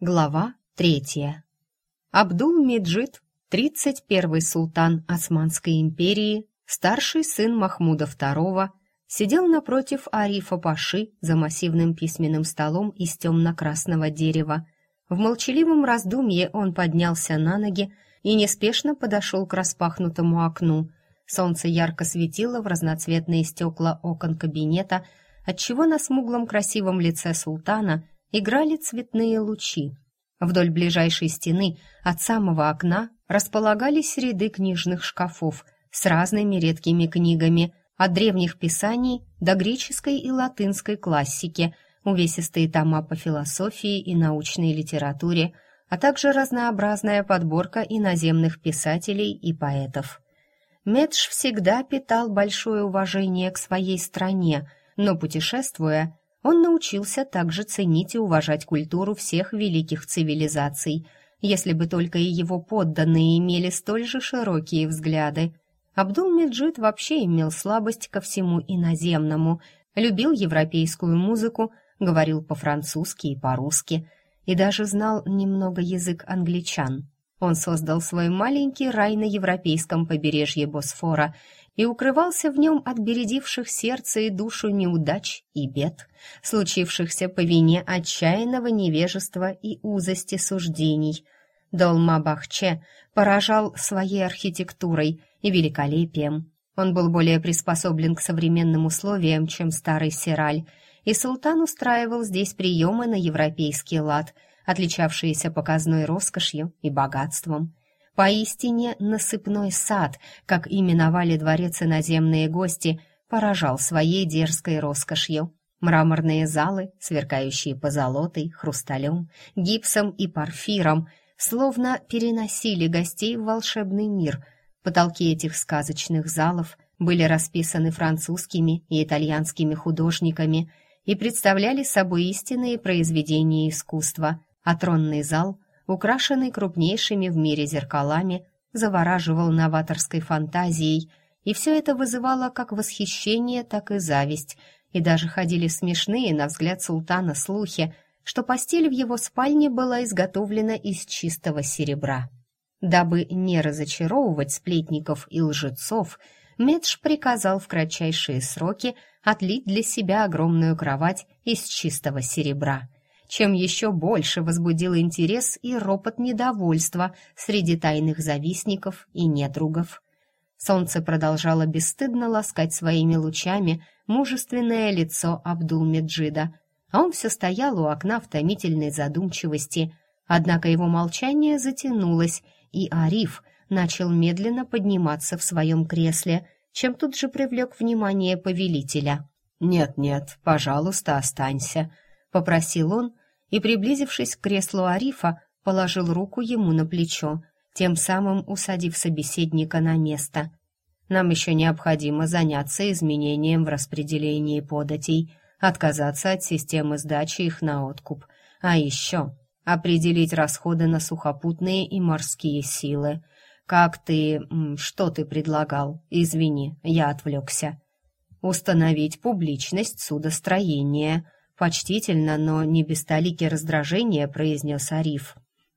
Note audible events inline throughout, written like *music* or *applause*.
Глава третья. Абдул-Меджид, 31-й султан Османской империи, старший сын Махмуда II, сидел напротив Арифа Паши за массивным письменным столом из темно-красного дерева. В молчаливом раздумье он поднялся на ноги и неспешно подошел к распахнутому окну. Солнце ярко светило в разноцветные стекла окон кабинета, отчего на смуглом красивом лице султана – играли цветные лучи. Вдоль ближайшей стены от самого окна располагались ряды книжных шкафов с разными редкими книгами, от древних писаний до греческой и латынской классики, увесистые тома по философии и научной литературе, а также разнообразная подборка иноземных писателей и поэтов. Медж всегда питал большое уважение к своей стране, но, путешествуя, он научился также ценить и уважать культуру всех великих цивилизаций, если бы только и его подданные имели столь же широкие взгляды. Абдул-Меджид вообще имел слабость ко всему иноземному, любил европейскую музыку, говорил по-французски и по-русски, и даже знал немного язык англичан. Он создал свой маленький рай на европейском побережье Босфора и укрывался в нем от бередивших сердце и душу неудач и бед, случившихся по вине отчаянного невежества и узости суждений. Долма-Бахче поражал своей архитектурой и великолепием. Он был более приспособлен к современным условиям, чем старый Сираль, и султан устраивал здесь приемы на европейский лад, отличавшиеся показной роскошью и богатством. Поистине насыпной сад, как именовали дворец иноземные гости, поражал своей дерзкой роскошью. Мраморные залы, сверкающие позолотой, хрусталем, гипсом и парфиром, словно переносили гостей в волшебный мир. Потолки этих сказочных залов были расписаны французскими и итальянскими художниками и представляли собой истинные произведения искусства, а тронный зал — украшенный крупнейшими в мире зеркалами, завораживал новаторской фантазией, и все это вызывало как восхищение, так и зависть, и даже ходили смешные, на взгляд султана, слухи, что постель в его спальне была изготовлена из чистого серебра. Дабы не разочаровывать сплетников и лжецов, Медж приказал в кратчайшие сроки отлить для себя огромную кровать из чистого серебра — чем еще больше возбудил интерес и ропот недовольства среди тайных завистников и недругов. Солнце продолжало бесстыдно ласкать своими лучами мужественное лицо Абдул-Меджида, а он все стоял у окна в томительной задумчивости, однако его молчание затянулось, и Ариф начал медленно подниматься в своем кресле, чем тут же привлек внимание повелителя. «Нет-нет, пожалуйста, останься», — попросил он, и, приблизившись к креслу Арифа, положил руку ему на плечо, тем самым усадив собеседника на место. «Нам еще необходимо заняться изменением в распределении податей, отказаться от системы сдачи их на откуп, а еще определить расходы на сухопутные и морские силы. Как ты... что ты предлагал? Извини, я отвлекся. Установить публичность судостроения», Почтительно, но не без толики раздражения произнес Ариф.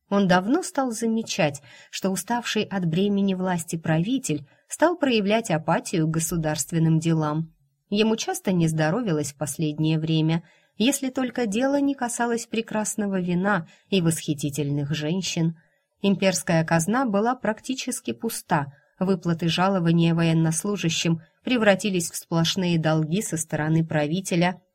Он давно стал замечать, что уставший от бремени власти правитель стал проявлять апатию к государственным делам. Ему часто не здоровилось в последнее время, если только дело не касалось прекрасного вина и восхитительных женщин. Имперская казна была практически пуста, выплаты жалования военнослужащим превратились в сплошные долги со стороны правителя –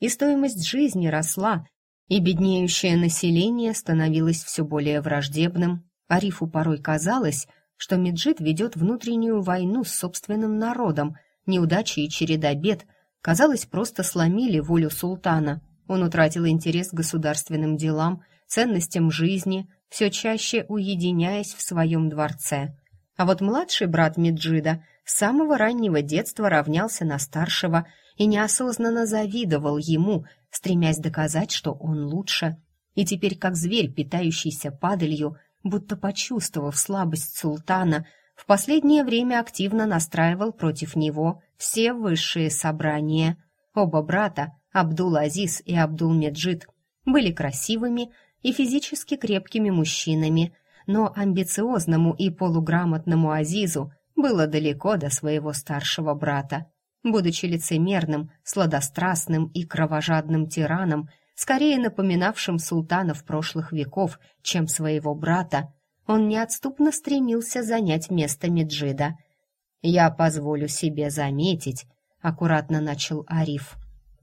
и стоимость жизни росла, и беднеющее население становилось все более враждебным. Арифу порой казалось, что Меджид ведет внутреннюю войну с собственным народом. Неудачи и череда бед, казалось, просто сломили волю султана. Он утратил интерес к государственным делам, ценностям жизни, все чаще уединяясь в своем дворце. А вот младший брат Меджида с самого раннего детства равнялся на старшего и неосознанно завидовал ему, стремясь доказать, что он лучше. И теперь, как зверь, питающийся падалью, будто почувствовав слабость султана, в последнее время активно настраивал против него все высшие собрания. Оба брата, Абдул-Азиз и Абдул-Меджид, были красивыми, и физически крепкими мужчинами, но амбициозному и полуграмотному Азизу было далеко до своего старшего брата. Будучи лицемерным, сладострастным и кровожадным тираном, скорее напоминавшим султанов прошлых веков, чем своего брата, он неотступно стремился занять место Меджида. «Я позволю себе заметить», — аккуратно начал Ариф.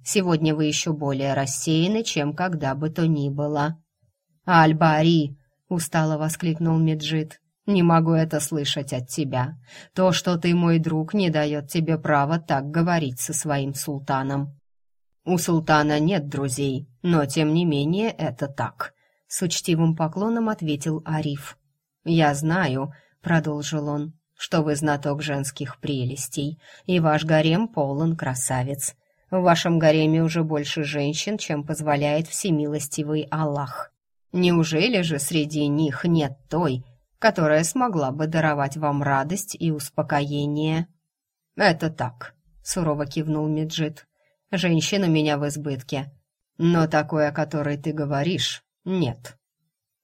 «Сегодня вы еще более рассеяны, чем когда бы то ни было». «Аль-Бари!» — устало воскликнул Меджид. «Не могу это слышать от тебя. То, что ты мой друг, не дает тебе права так говорить со своим султаном». «У султана нет друзей, но, тем не менее, это так», — с учтивым поклоном ответил Ариф. «Я знаю», — продолжил он, — «что вы знаток женских прелестей, и ваш гарем полон красавиц. В вашем гареме уже больше женщин, чем позволяет всемилостивый Аллах. Неужели же среди них нет той, которая смогла бы даровать вам радость и успокоение?» «Это так», — сурово кивнул Меджид. «Женщин меня в избытке, но такой, о которой ты говоришь, нет».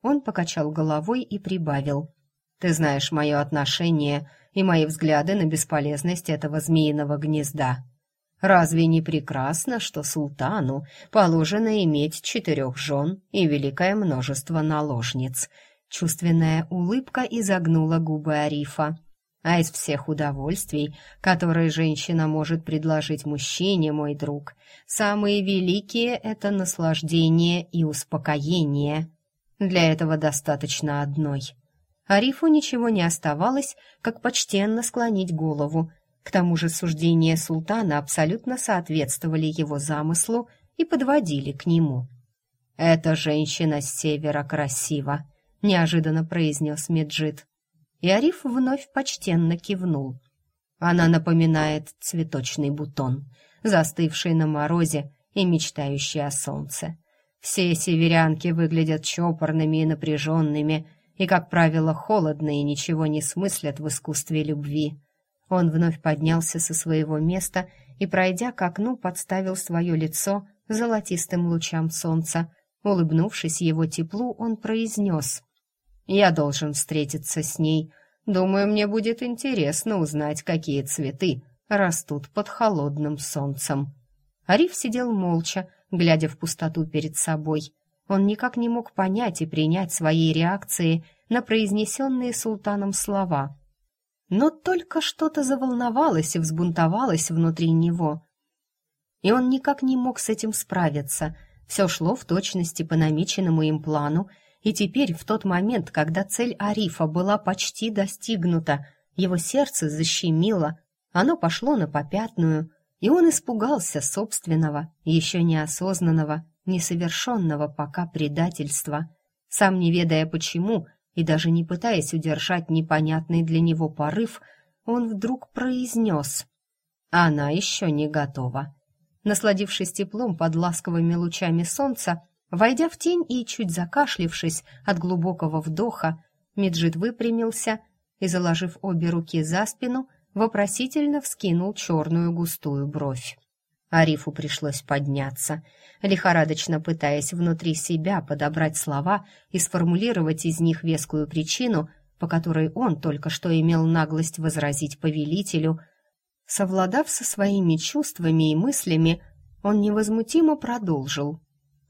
Он покачал головой и прибавил. «Ты знаешь мое отношение и мои взгляды на бесполезность этого змеиного гнезда. Разве не прекрасно, что султану положено иметь четырех жен и великое множество наложниц?» Чувственная улыбка изогнула губы Арифа. А из всех удовольствий, которые женщина может предложить мужчине, мой друг, самые великие — это наслаждение и успокоение. Для этого достаточно одной. Арифу ничего не оставалось, как почтенно склонить голову. К тому же суждения султана абсолютно соответствовали его замыслу и подводили к нему. «Эта женщина с севера красива», — неожиданно произнес Меджид. И Ариф вновь почтенно кивнул. Она напоминает цветочный бутон, застывший на морозе и мечтающий о солнце. Все северянки выглядят чопорными и напряженными, и, как правило, холодные и ничего не смыслят в искусстве любви. Он вновь поднялся со своего места и, пройдя к окну, подставил свое лицо золотистым лучам солнца. Улыбнувшись его теплу, он произнес я должен встретиться с ней. Думаю, мне будет интересно узнать, какие цветы растут под холодным солнцем. Ариф сидел молча, глядя в пустоту перед собой. Он никак не мог понять и принять своей реакции на произнесенные султаном слова. Но только что-то заволновалось и взбунтовалось внутри него. И он никак не мог с этим справиться. Все шло в точности по намеченному им плану, и теперь, в тот момент, когда цель Арифа была почти достигнута, его сердце защемило, оно пошло на попятную, и он испугался собственного, еще неосознанного, несовершенного пока предательства. Сам не ведая почему, и даже не пытаясь удержать непонятный для него порыв, он вдруг произнес «Она еще не готова». Насладившись теплом под ласковыми лучами солнца, Войдя в тень и чуть закашлившись от глубокого вдоха, Меджид выпрямился и, заложив обе руки за спину, вопросительно вскинул черную густую бровь. Арифу пришлось подняться, лихорадочно пытаясь внутри себя подобрать слова и сформулировать из них вескую причину, по которой он только что имел наглость возразить повелителю. Совладав со своими чувствами и мыслями, он невозмутимо продолжил.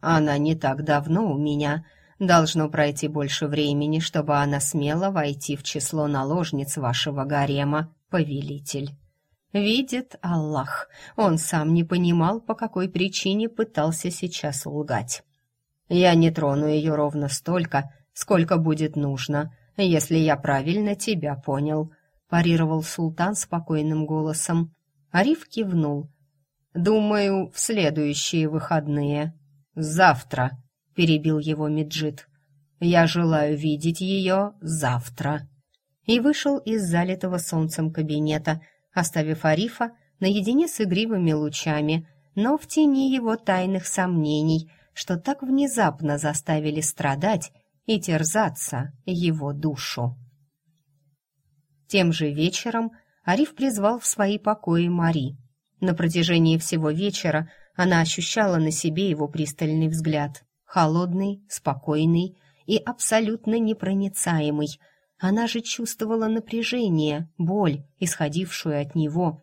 Она не так давно у меня. Должно пройти больше времени, чтобы она смела войти в число наложниц вашего гарема, повелитель. Видит Аллах, он сам не понимал, по какой причине пытался сейчас лгать. Я не трону ее ровно столько, сколько будет нужно, если я правильно тебя понял, парировал султан спокойным голосом. Ариф кивнул. Думаю, в следующие выходные. «Завтра», — перебил его Меджид. «Я желаю видеть ее завтра». И вышел из залитого солнцем кабинета, оставив Арифа наедине с игривыми лучами, но в тени его тайных сомнений, что так внезапно заставили страдать и терзаться его душу. Тем же вечером Ариф призвал в свои покои Мари. На протяжении всего вечера она ощущала на себе его пристальный взгляд. холодный, спокойный и абсолютно непроницаемый. Она же чувствовала напряжение, боль, исходившую от него.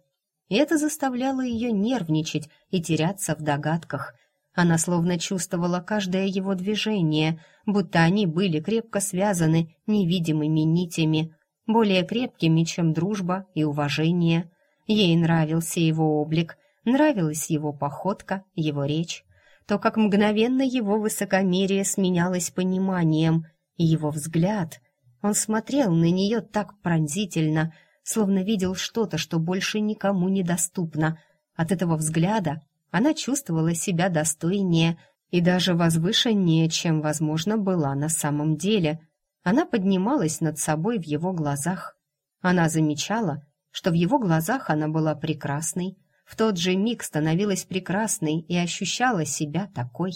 И это заставляло ее нервничать и теряться в догадках. Она словно чувствовала каждое его движение, будто они были крепко связаны невидимыми нитями, более крепкими, чем дружба и уважение. Ей нравился его облик, нравилась его походка, его речь, то, как мгновенно его высокомерие сменялось пониманием, и его взгляд. Он смотрел на нее так пронзительно, словно видел что-то, что больше никому не доступно. От этого взгляда она чувствовала себя достойнее и даже возвышеннее, чем, возможно, была на самом деле. Она поднималась над собой в его глазах. Она замечала, что в его глазах она была прекрасной, в тот же миг становилась прекрасной и ощущала себя такой.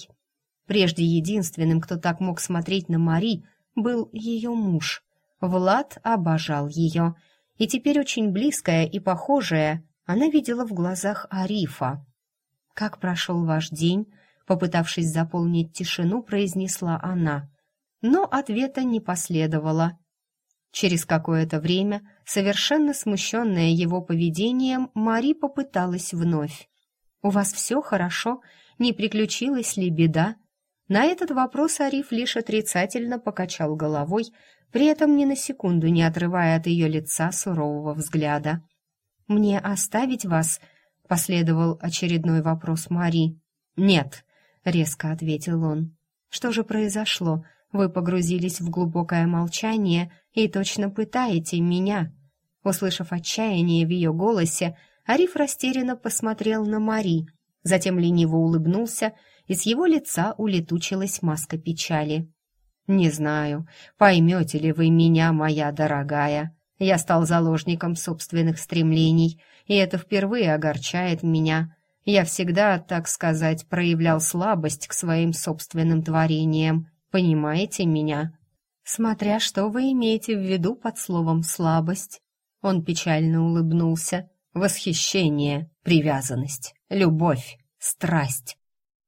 Прежде единственным, кто так мог смотреть на Мари, был ее муж. Влад обожал ее, и теперь очень близкая и похожая она видела в глазах Арифа. «Как прошел ваш день?» Попытавшись заполнить тишину, произнесла она. Но ответа не последовало. Через какое-то время, совершенно смущенная его поведением, Мари попыталась вновь. «У вас все хорошо? Не приключилась ли беда?» На этот вопрос Ариф лишь отрицательно покачал головой, при этом ни на секунду не отрывая от ее лица сурового взгляда. «Мне оставить вас?» — последовал очередной вопрос Мари. «Нет», — резко ответил он. «Что же произошло? Вы погрузились в глубокое молчание и точно пытаете меня». Услышав отчаяние в ее голосе, Ариф растерянно посмотрел на Мари, затем лениво улыбнулся, и с его лица улетучилась маска печали. «Не знаю, поймете ли вы меня, моя дорогая. Я стал заложником собственных стремлений, и это впервые огорчает меня. Я всегда, так сказать, проявлял слабость к своим собственным творениям, Понимаете меня? Смотря что вы имеете в виду под словом «слабость». Он печально улыбнулся. Восхищение, привязанность, любовь, страсть.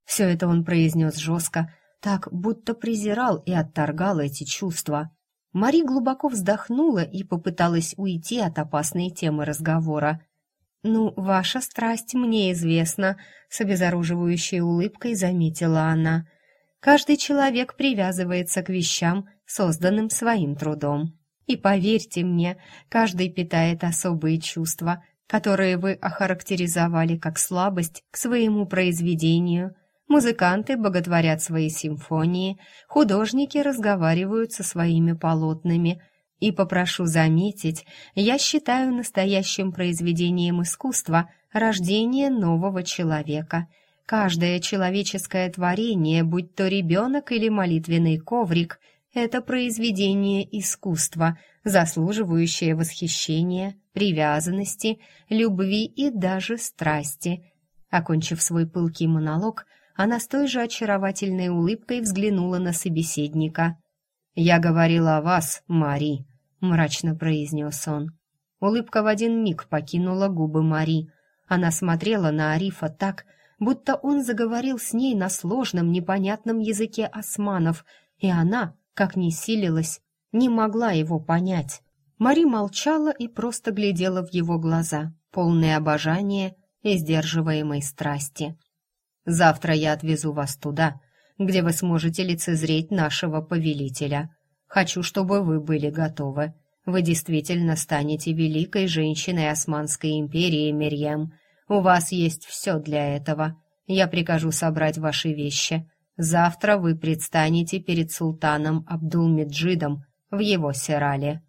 Все это он произнес жестко, так, будто презирал и отторгал эти чувства. Мари глубоко вздохнула и попыталась уйти от опасной темы разговора. «Ну, ваша страсть мне известна», — с обезоруживающей улыбкой заметила она. Каждый человек привязывается к вещам, созданным своим трудом. И поверьте мне, каждый питает особые чувства, которые вы охарактеризовали как слабость к своему произведению. Музыканты боготворят свои симфонии, художники разговаривают со своими полотнами. И попрошу заметить, я считаю настоящим произведением искусства рождение нового человека – Каждое человеческое творение, будь то ребенок или молитвенный коврик, это произведение искусства, заслуживающее восхищения, привязанности, любви и даже страсти. Окончив свой пылкий монолог, она с той же очаровательной улыбкой взглянула на собеседника. «Я говорила о вас, Мари», — мрачно произнес он. Улыбка в один миг покинула губы Мари. Она смотрела на Арифа так, будто он заговорил с ней на сложном, непонятном языке османов, и она, как ни силилась, не могла его понять. Мари молчала и просто глядела в его глаза, полные обожания и сдерживаемой страсти. «Завтра я отвезу вас туда, где вы сможете лицезреть нашего повелителя. Хочу, чтобы вы были готовы. Вы действительно станете великой женщиной Османской империи, Мерьям, у вас есть все для этого. Я прикажу собрать ваши вещи. Завтра вы предстанете перед султаном Абдул-Меджидом в его серале».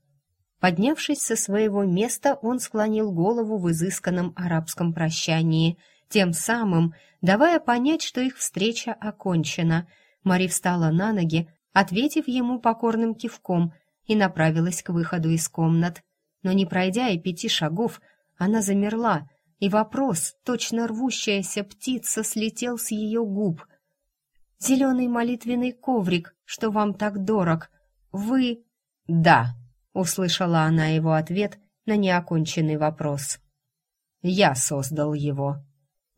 Поднявшись со своего места, он склонил голову в изысканном арабском прощании, тем самым давая понять, что их встреча окончена. Мари встала на ноги, ответив ему покорным кивком, и направилась к выходу из комнат. Но не пройдя и пяти шагов, она замерла, и вопрос, точно рвущаяся птица, слетел с ее губ. «Зеленый молитвенный коврик, что вам так дорог, вы...» «Да», — услышала она его ответ на неоконченный вопрос. «Я создал его».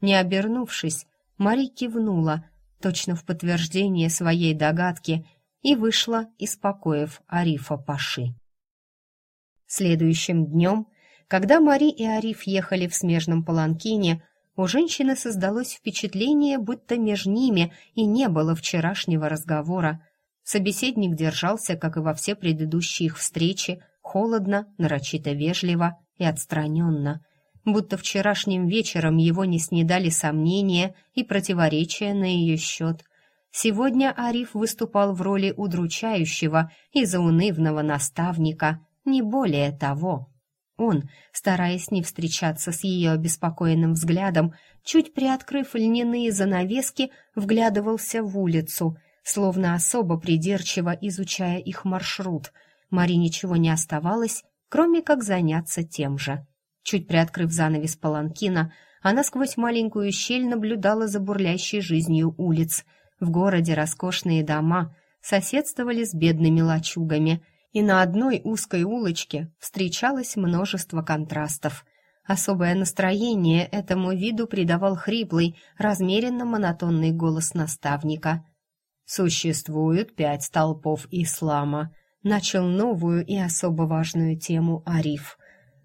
Не обернувшись, Мари кивнула. точно в подтверждение своей догадки, и вышла из покоев Арифа Паши. Следующим днем, когда Мари и Ариф ехали в смежном паланкине, у женщины создалось впечатление, будто между ними и не было вчерашнего разговора. Собеседник держался, как и во все предыдущие их встречи, холодно, нарочито вежливо и отстраненно, будто вчерашним вечером его не снедали сомнения и противоречия на ее счет. Сегодня Ариф выступал в роли удручающего и заунывного наставника, не более того. Он, стараясь не встречаться с ее обеспокоенным взглядом, чуть приоткрыв льняные занавески, вглядывался в улицу, словно особо придирчиво изучая их маршрут. Мари ничего не оставалось, кроме как заняться тем же. Чуть приоткрыв занавес паланкина, она сквозь маленькую щель наблюдала за бурлящей жизнью улиц. В городе роскошные дома соседствовали с бедными лачугами — и на одной узкой улочке встречалось множество контрастов. Особое настроение этому виду придавал хриплый, размеренно монотонный голос наставника. «Существует пять столпов ислама», — начал новую и особо важную тему Ариф.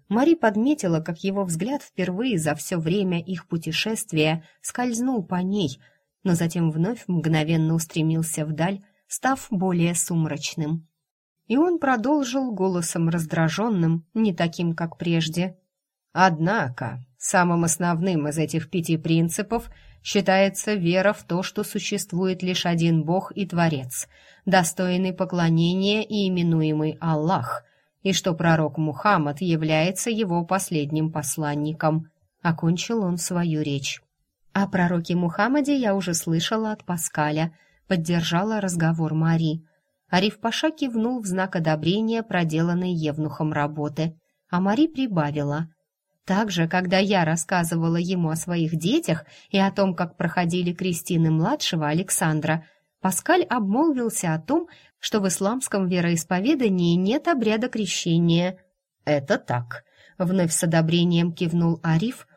Мари подметила, как его взгляд впервые за все время их путешествия скользнул по ней, но затем вновь мгновенно устремился вдаль, став более сумрачным. И он продолжил голосом раздраженным, не таким, как прежде. «Однако, самым основным из этих пяти принципов считается вера в то, что существует лишь один Бог и Творец, достойный поклонения и именуемый Аллах, и что пророк Мухаммад является его последним посланником». Окончил он свою речь. О пророке Мухаммаде я уже слышала от Паскаля, поддержала разговор Мари. Ариф Паша кивнул в знак одобрения проделанной Евнухом работы, а Мари прибавила. Также, когда я рассказывала ему о своих детях и о том, как проходили крестины младшего Александра, Паскаль обмолвился о том, что в исламском вероисповедании нет обряда крещения. «Это так», — вновь с одобрением кивнул Ариф,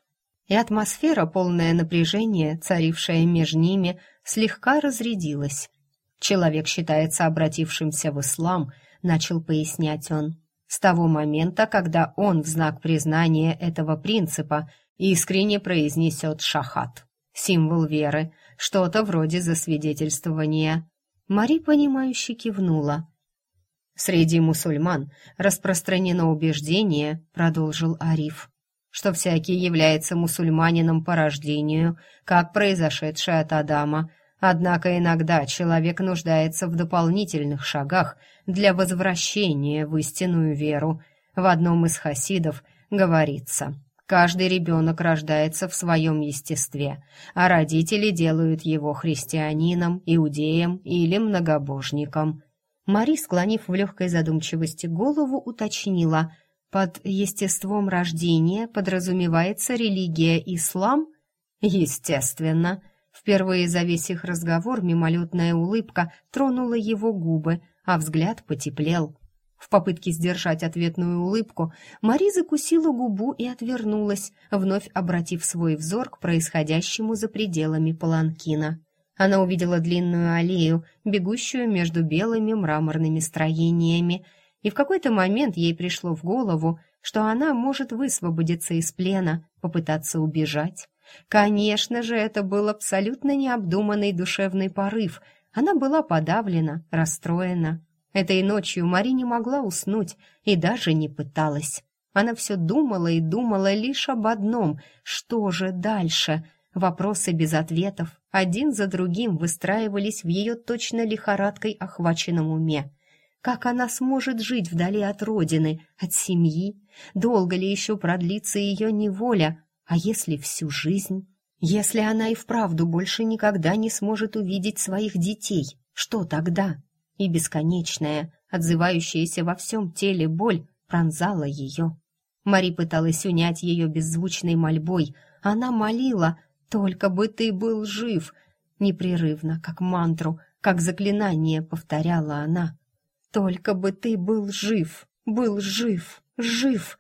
и атмосфера, полное напряжение, царившая между ними, слегка разрядилась. Человек считается обратившимся в ислам, начал пояснять он. С того момента, когда он в знак признания этого принципа искренне произнесет шахат, символ веры, что-то вроде засвидетельствования. Мари, понимающе кивнула. «Среди мусульман распространено убеждение», — продолжил Ариф, «что всякий является мусульманином по рождению, как произошедший от Адама, Однако иногда человек нуждается в дополнительных шагах для возвращения в истинную веру. В одном из хасидов говорится «Каждый ребенок рождается в своем естестве, а родители делают его христианином, иудеем или многобожником». Мари, склонив в легкой задумчивости голову, уточнила «Под естеством рождения подразумевается религия ислам?» «Естественно», Впервые за весь их разговор мимолетная улыбка тронула его губы, а взгляд потеплел. В попытке сдержать ответную улыбку Мари закусила губу и отвернулась, вновь обратив свой взор к происходящему за пределами паланкина. Она увидела длинную аллею, бегущую между белыми мраморными строениями, и в какой-то момент ей пришло в голову, что она может высвободиться из плена, попытаться убежать. Конечно же, это был абсолютно необдуманный душевный порыв. Она была подавлена, расстроена. Этой ночью Мари не могла уснуть и даже не пыталась. Она все думала и думала лишь об одном. Что же дальше? Вопросы без ответов один за другим выстраивались в ее точно лихорадкой охваченном уме. Как она сможет жить вдали от родины, от семьи? Долго ли еще продлится ее неволя? А если всю жизнь? Если она и вправду больше никогда не сможет увидеть своих детей, что тогда? И бесконечная, отзывающаяся во всем теле боль пронзала ее. Мари пыталась унять ее беззвучной мольбой. Она молила, только бы ты был жив. Непрерывно, как мантру, как заклинание повторяла она. Только бы ты был жив, был жив, жив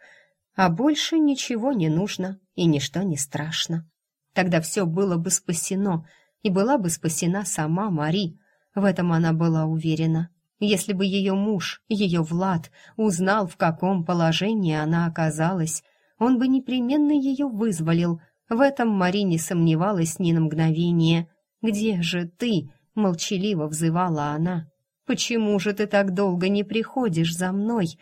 а больше ничего не нужно и ничто не страшно. Тогда все было бы спасено, и была бы спасена сама Мари. В этом она была уверена. Если бы ее муж, ее Влад, узнал, в каком положении она оказалась, он бы непременно ее вызволил. В этом Мари не сомневалась ни на мгновение. «Где же ты?» — молчаливо взывала она. «Почему же ты так долго не приходишь за мной?»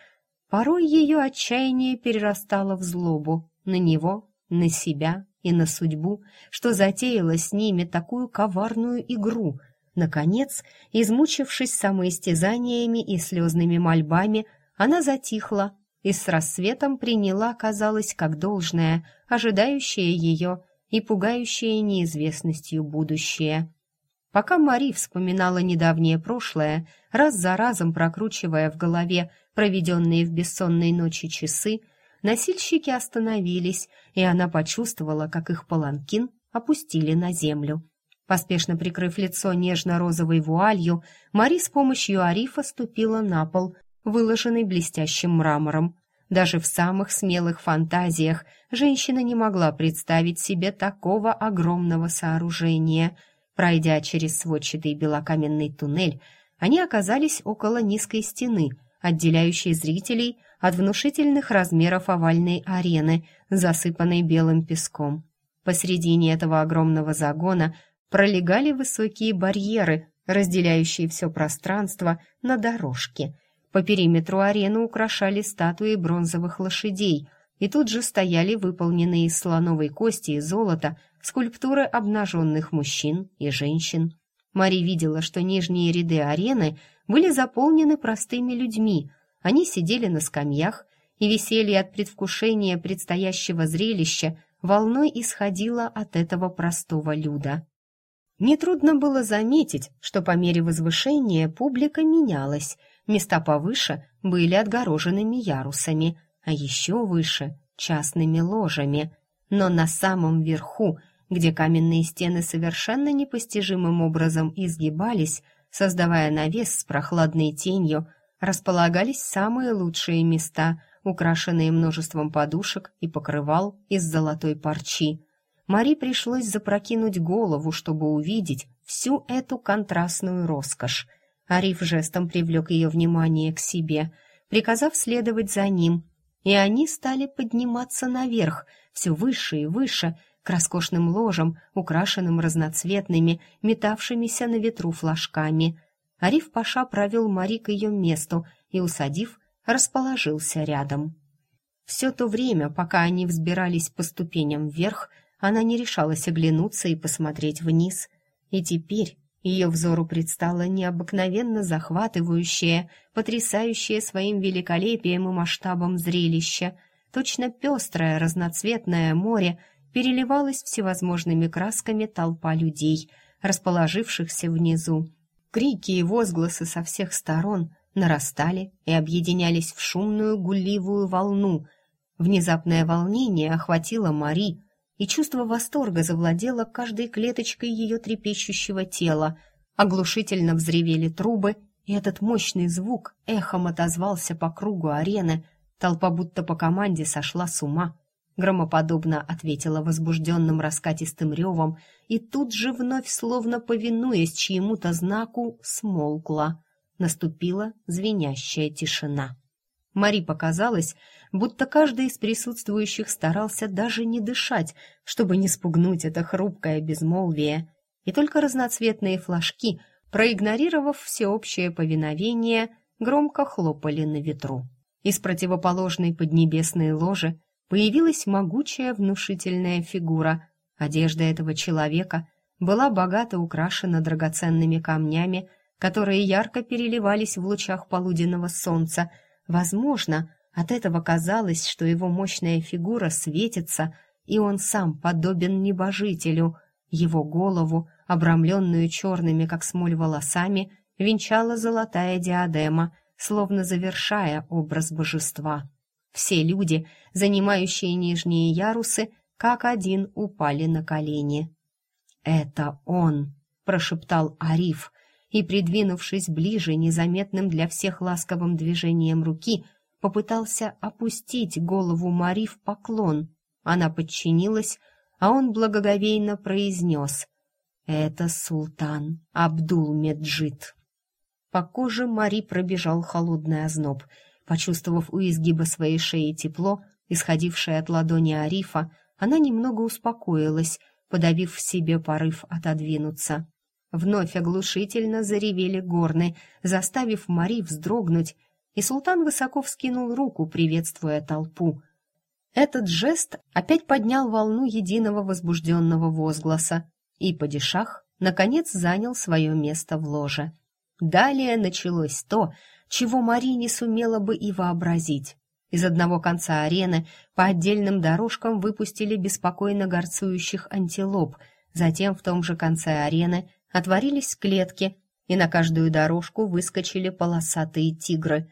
Порой ее отчаяние перерастало в злобу на него, на себя и на судьбу, что затеяла с ними такую коварную игру. Наконец, измучившись самоистязаниями и слезными мольбами, она затихла и с рассветом приняла, казалось, как должное, ожидающее ее и пугающее неизвестностью будущее. Пока Мари вспоминала недавнее прошлое, раз за разом прокручивая в голове проведенные в бессонной ночи часы, носильщики остановились, и она почувствовала, как их паланкин опустили на землю. Поспешно прикрыв лицо нежно-розовой вуалью, Мари с помощью арифа ступила на пол, выложенный блестящим мрамором. Даже в самых смелых фантазиях женщина не могла представить себе такого огромного сооружения — Пройдя через сводчатый белокаменный туннель, они оказались около низкой стены, отделяющей зрителей от внушительных размеров овальной арены, засыпанной белым песком. Посредине этого огромного загона пролегали высокие барьеры, разделяющие все пространство на дорожке. По периметру арены украшали статуи бронзовых лошадей, и тут же стояли выполненные из слоновой кости и золота скульптуры обнаженных мужчин и женщин. Мари видела, что нижние ряды арены были заполнены простыми людьми. Они сидели на скамьях, и веселье от предвкушения предстоящего зрелища волной исходило от этого простого люда. Нетрудно было заметить, что по мере возвышения публика менялась. Места повыше были отгороженными ярусами, а еще выше — частными ложами. Но на самом верху где каменные стены совершенно непостижимым образом изгибались, создавая навес с прохладной тенью, располагались самые лучшие места, украшенные множеством подушек и покрывал из золотой парчи. Мари пришлось запрокинуть голову, чтобы увидеть всю эту контрастную роскошь. Ариф жестом привлек ее внимание к себе, приказав следовать за ним, и они стали подниматься наверх, все выше и выше, к роскошным ложам, украшенным разноцветными, метавшимися на ветру флажками. Ариф Паша провел Мари к ее месту и, усадив, расположился рядом. Все то время, пока они взбирались по ступеням вверх, она не решалась оглянуться и посмотреть вниз. И теперь ее взору предстало необыкновенно захватывающее, потрясающее своим великолепием и масштабом зрелище, точно пестрое разноцветное море переливалась всевозможными красками толпа людей, расположившихся внизу. Крики и возгласы со всех сторон нарастали и объединялись в шумную гулливую волну. Внезапное волнение охватило Мари, и чувство восторга завладело каждой клеточкой ее трепещущего тела. Оглушительно взревели трубы, и этот мощный звук эхом отозвался по кругу арены. Толпа будто по команде сошла с ума громоподобно ответила возбужденным раскатистым ревом и тут же вновь, словно повинуясь чьему-то знаку, смолкла. Наступила звенящая тишина. Мари показалось, будто каждый из присутствующих старался даже не дышать, чтобы не спугнуть это хрупкое безмолвие, и только разноцветные флажки, проигнорировав всеобщее повиновение, громко хлопали на ветру. Из противоположной поднебесной ложи появилась могучая внушительная фигура. Одежда этого человека была богато украшена драгоценными камнями, которые ярко переливались в лучах полуденного солнца. Возможно, от этого казалось, что его мощная фигура светится, и он сам подобен небожителю. Его голову, обрамленную черными, как смоль, волосами, венчала золотая диадема, словно завершая образ божества. Все люди, занимающие нижние ярусы, как один упали на колени. «Это он!» — прошептал Ариф, и, придвинувшись ближе незаметным для всех ласковым движением руки, попытался опустить голову Мари в поклон. Она подчинилась, а он благоговейно произнес Это султан Абдул-Меджид. По коже Мари пробежал холодный озноб. Почувствовав у изгиба своей шеи тепло, исходившее от ладони Арифа, она немного успокоилась, подавив в себе порыв отодвинуться. Вновь оглушительно заревели горны, заставив Мари вздрогнуть, и султан высоко вскинул руку, приветствуя толпу. Этот жест опять поднял волну единого возбужденного возгласа, и падишах, наконец, занял свое место в ложе. Далее началось то, чего Мари не сумела бы и вообразить. Из одного конца арены по отдельным дорожкам выпустили беспокойно горцующих антилоп, затем в том же конце арены отворились клетки, и на каждую дорожку выскочили полосатые тигры.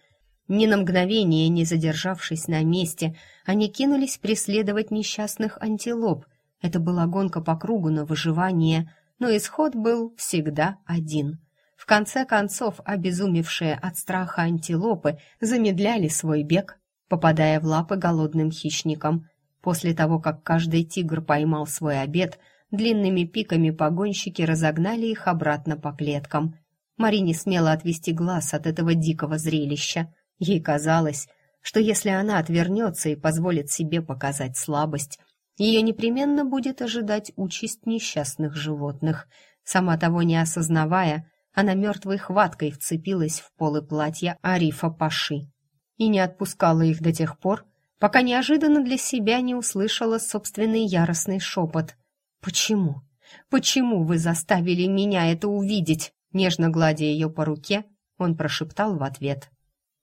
Ни на мгновение не задержавшись на месте, они кинулись преследовать несчастных антилоп. Это была гонка по кругу на выживание, но исход был всегда один. В конце концов, обезумевшие от страха антилопы замедляли свой бег, попадая в лапы голодным хищникам. После того, как каждый тигр поймал свой обед, длинными пиками погонщики разогнали их обратно по клеткам. Мари не смела отвести глаз от этого дикого зрелища. Ей казалось, что если она отвернется и позволит себе показать слабость, ее непременно будет ожидать участь несчастных животных. Сама того не осознавая, она мертвой хваткой вцепилась в полы платья Арифа Паши и не отпускала их до тех пор, пока неожиданно для себя не услышала собственный яростный шепот. «Почему? Почему вы заставили меня это увидеть?» Нежно гладя ее по руке, он прошептал в ответ.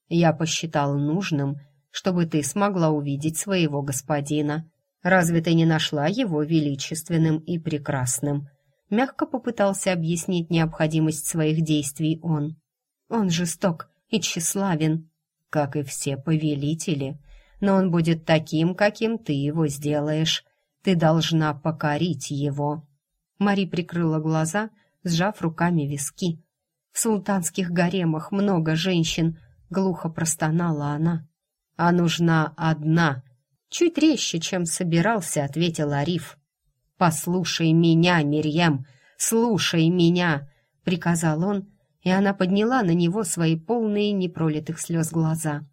«Я посчитал нужным, чтобы ты смогла увидеть своего господина. Разве ты не нашла его величественным и прекрасным?» Мягко попытался объяснить необходимость своих действий он. «Он жесток и тщеславен, как и все повелители, но он будет таким, каким ты его сделаешь. Ты должна покорить его». Мари прикрыла глаза, сжав руками виски. «В султанских гаремах много женщин», — глухо простонала она. «А нужна одна», — чуть резче, чем собирался, ответил Ариф. «Послушай меня, Мирьям, слушай меня», — приказал он, и она подняла на него свои полные непролитых слез глаза.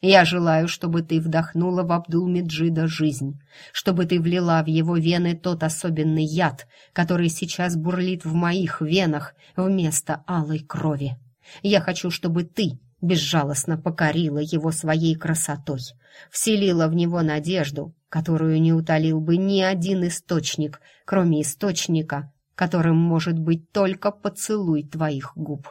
«Я желаю, чтобы ты вдохнула в Абдул-Меджида жизнь, чтобы ты влила в его вены тот особенный яд, который сейчас бурлит в моих венах вместо алой крови. Я хочу, чтобы ты безжалостно покорила его своей красотой, вселила в него надежду, которую не утолил бы ни один источник, кроме источника, которым может быть только поцелуй твоих губ.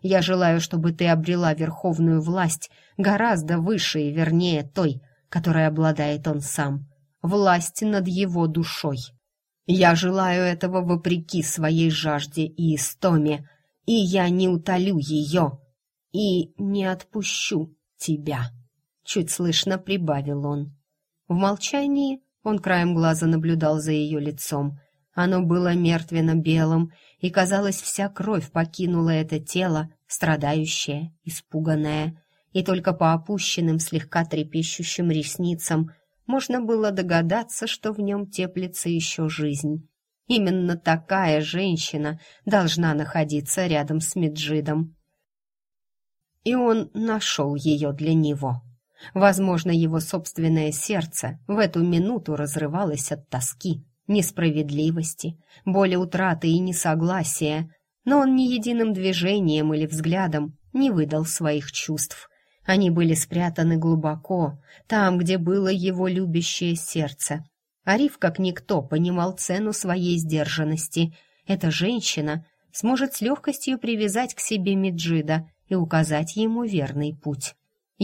Я желаю, чтобы ты обрела верховную власть гораздо выше и вернее той, которой обладает он сам, власть над его душой. Я желаю этого вопреки своей жажде и истоме, и я не утолю ее и не отпущу тебя. Чуть слышно прибавил он. В молчании он краем глаза наблюдал за ее лицом — оно было мертвенно-белым, и, казалось, вся кровь покинула это тело, страдающее, испуганное, и только по опущенным, слегка трепещущим ресницам можно было догадаться, что в нем теплится еще жизнь. Именно такая женщина должна находиться рядом с Меджидом. И он нашел ее для него. Возможно, его собственное сердце в эту минуту разрывалось от тоски, несправедливости, боли утраты и несогласия, но он ни единым движением или взглядом не выдал своих чувств. Они были спрятаны глубоко, там, где было его любящее сердце. Ариф, как никто, понимал цену своей сдержанности. Эта женщина сможет с легкостью привязать к себе Меджида и указать ему верный путь.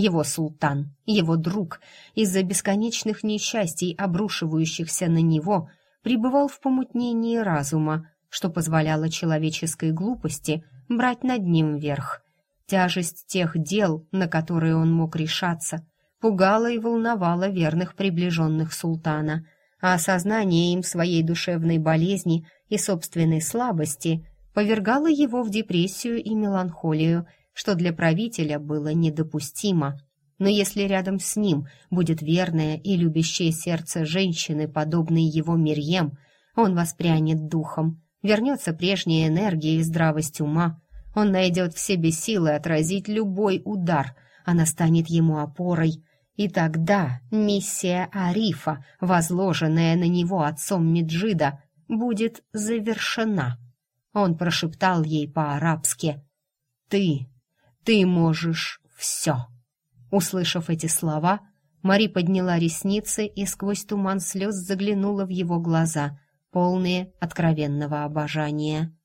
Его султан, его друг, из-за бесконечных несчастий, обрушивающихся на него, пребывал в помутнении разума, что позволяло человеческой глупости брать над ним верх. Тяжесть тех дел, на которые он мог решаться, пугала и волновала верных приближенных султана, а осознание им своей душевной болезни и собственной слабости повергало его в депрессию и меланхолию, что для правителя было недопустимо. Но если рядом с ним будет верное и любящее сердце женщины, подобной его Мирьем, он воспрянет духом, вернется прежняя энергия и здравость ума. Он найдет в себе силы отразить любой удар. Она станет ему опорой. И тогда миссия Арифа, возложенная на него отцом Меджида, будет завершена. Он прошептал ей по-арабски «Ты, ты можешь все». Услышав эти слова, Мари подняла ресницы и сквозь туман слез заглянула в его глаза, полные откровенного обожания.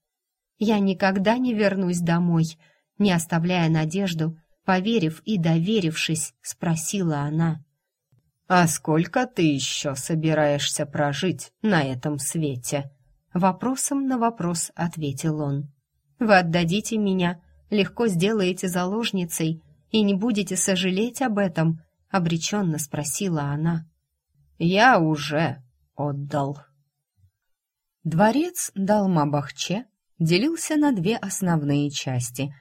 «Я никогда не вернусь домой», не оставляя надежду, поверив и доверившись, спросила она. «А сколько ты еще собираешься прожить на этом свете?» Вопросом на вопрос ответил он. «Вы отдадите меня, легко сделаете заложницей и не будете сожалеть об этом?» обреченно спросила она. «Я уже отдал». Дворец Далмабахче делился на две основные части.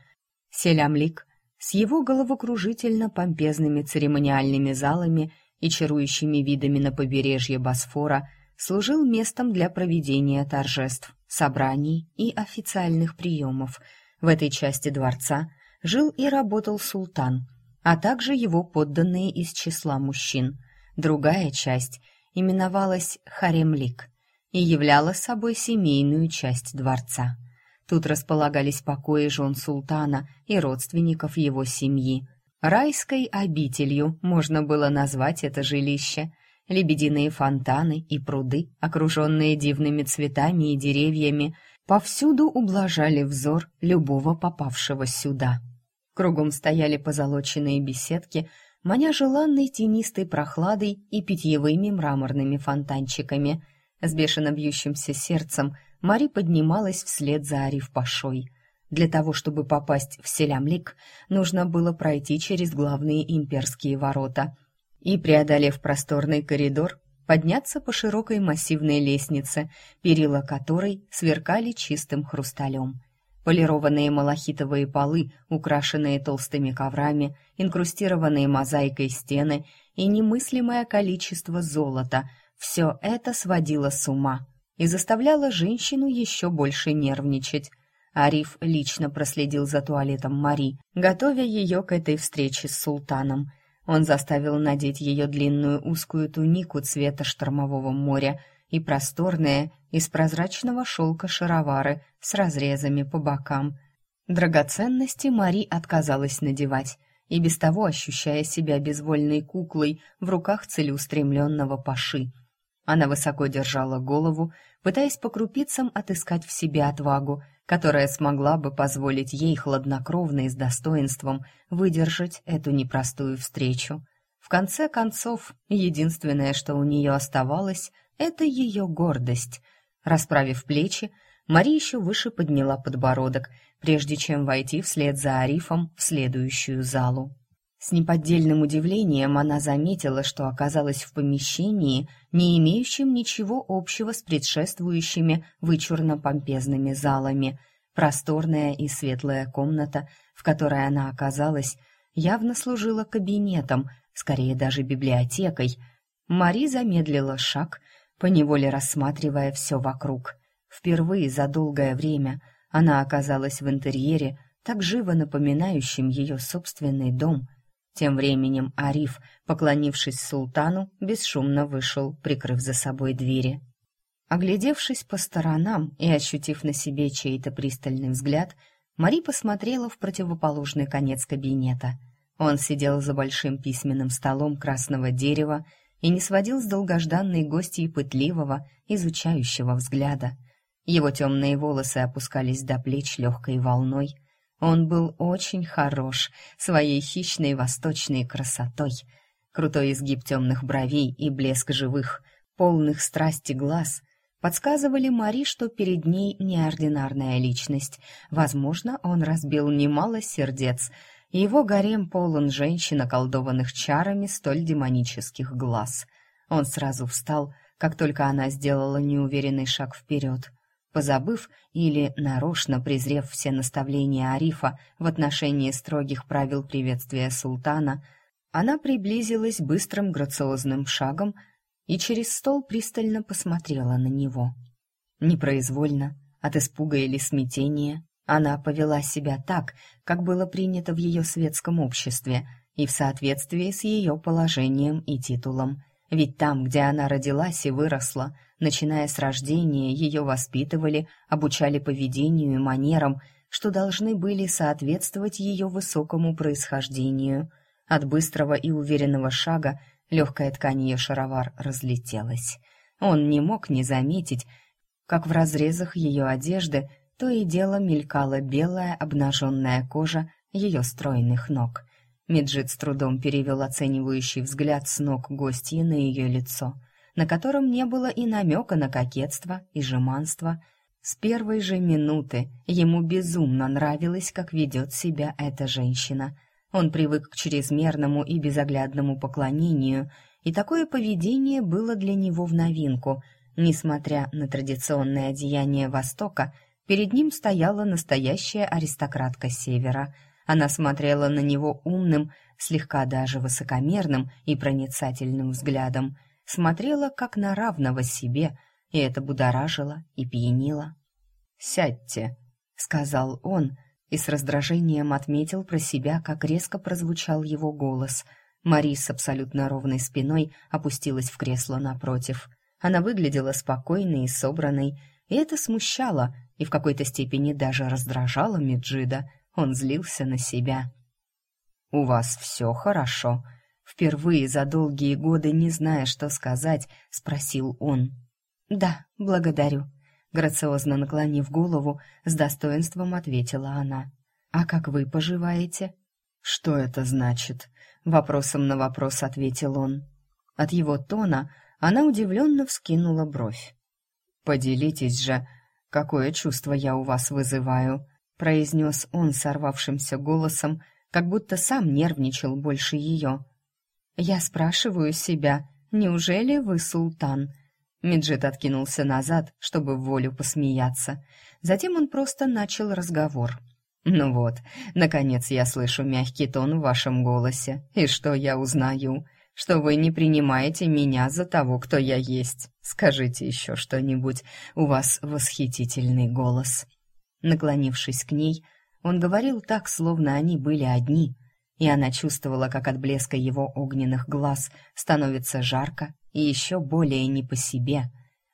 Селямлик с его головокружительно-помпезными церемониальными залами и чарующими видами на побережье Босфора служил местом для проведения торжеств, собраний и официальных приемов. В этой части дворца жил и работал султан, а также его подданные из числа мужчин. Другая часть именовалась Харемлик и являла собой семейную часть дворца. Тут располагались покои жен султана и родственников его семьи. Райской обителью можно было назвать это жилище. Лебединые фонтаны и пруды, окруженные дивными цветами и деревьями, повсюду ублажали взор любого попавшего сюда. Кругом стояли позолоченные беседки, маня желанной тенистой прохладой и питьевыми мраморными фонтанчиками. С бешено бьющимся сердцем Мари поднималась вслед за Ариф Пашой. Для того, чтобы попасть в Селямлик, нужно было пройти через главные имперские ворота и, преодолев просторный коридор, подняться по широкой массивной лестнице, перила которой сверкали чистым хрусталем — Полированные малахитовые полы, украшенные толстыми коврами, инкрустированные мозаикой стены и немыслимое количество золота — все это сводило с ума и заставляло женщину еще больше нервничать. Ариф лично проследил за туалетом Мари, готовя ее к этой встрече с султаном. Он заставил надеть ее длинную узкую тунику цвета штормового моря и просторные из прозрачного шелка шаровары с разрезами по бокам. Драгоценности Мари отказалась надевать, и без того ощущая себя безвольной куклой в руках целеустремленного паши. Она высоко держала голову, пытаясь по крупицам отыскать в себе отвагу, которая смогла бы позволить ей хладнокровно и с достоинством выдержать эту непростую встречу. В конце концов, единственное, что у нее оставалось, это ее гордость — Расправив плечи, Мария еще выше подняла подбородок, прежде чем войти вслед за Арифом в следующую залу. С неподдельным удивлением она заметила, что оказалась в помещении, не имеющем ничего общего с предшествующими вычурно-помпезными залами. Просторная и светлая комната, в которой она оказалась, явно служила кабинетом, скорее даже библиотекой. Мари замедлила шаг — поневоле рассматривая все вокруг. Впервые за долгое время она оказалась в интерьере, так живо напоминающем ее собственный дом. Тем временем Ариф, поклонившись султану, бесшумно вышел, прикрыв за собой двери. Оглядевшись по сторонам и ощутив на себе чей-то пристальный взгляд, Мари посмотрела в противоположный конец кабинета. Он сидел за большим письменным столом красного дерева и не сводил с долгожданной гостьей пытливого, изучающего взгляда. Его темные волосы опускались до плеч легкой волной. Он был очень хорош своей хищной восточной красотой. Крутой изгиб темных бровей и блеск живых, полных страсти глаз подсказывали Мари, что перед ней неординарная личность. Возможно, он разбил немало сердец — его гарем полон женщин, околдованных чарами столь демонических глаз. Он сразу встал, как только она сделала неуверенный шаг вперед. Позабыв или нарочно презрев все наставления Арифа в отношении строгих правил приветствия султана, она приблизилась быстрым грациозным шагом и через стол пристально посмотрела на него. Непроизвольно от испуга или смятения. Она повела себя так, как было принято в ее светском обществе и в соответствии с ее положением и титулом. Ведь там, где она родилась и выросла, начиная с рождения, ее воспитывали, обучали поведению и манерам, что должны были соответствовать ее высокому происхождению. От быстрого и уверенного шага легкая ткань ее шаровар разлетелась. Он не мог не заметить, как в разрезах ее одежды то и дело мелькала белая обнаженная кожа ее стройных ног. Меджит с трудом перевел оценивающий взгляд с ног гостьи на ее лицо, на котором не было и намека на кокетство и жеманство. С первой же минуты ему безумно нравилось, как ведет себя эта женщина. Он привык к чрезмерному и безоглядному поклонению, и такое поведение было для него в новинку — Несмотря на традиционное одеяние Востока, перед ним стояла настоящая аристократка Севера. Она смотрела на него умным, слегка даже высокомерным и проницательным взглядом, смотрела как на равного себе, и это будоражило и пьянило. «Сядьте», — сказал он, и с раздражением отметил про себя, как резко прозвучал его голос. Мари с абсолютно ровной спиной опустилась в кресло напротив — она выглядела спокойной и собранной, и это смущало и в какой-то степени даже раздражало Меджида. Он злился на себя. «У вас все хорошо?» Впервые за долгие годы, не зная, что сказать, спросил он. «Да, благодарю», — грациозно наклонив голову, с достоинством ответила она. «А как вы поживаете?» «Что это значит?» — вопросом на вопрос ответил он. От его тона она удивленно вскинула бровь. «Поделитесь же, какое чувство я у вас вызываю», произнес он сорвавшимся голосом, как будто сам нервничал больше ее. «Я спрашиваю себя, неужели вы султан?» Меджид откинулся назад, чтобы в волю посмеяться. Затем он просто начал разговор. «Ну вот, наконец я слышу мягкий тон в вашем голосе. И что я узнаю? что вы не принимаете меня за того, кто я есть. Скажите еще что-нибудь, у вас восхитительный голос». Наклонившись к ней, он говорил так, словно они были одни, и она чувствовала, как от блеска его огненных глаз становится жарко и еще более не по себе.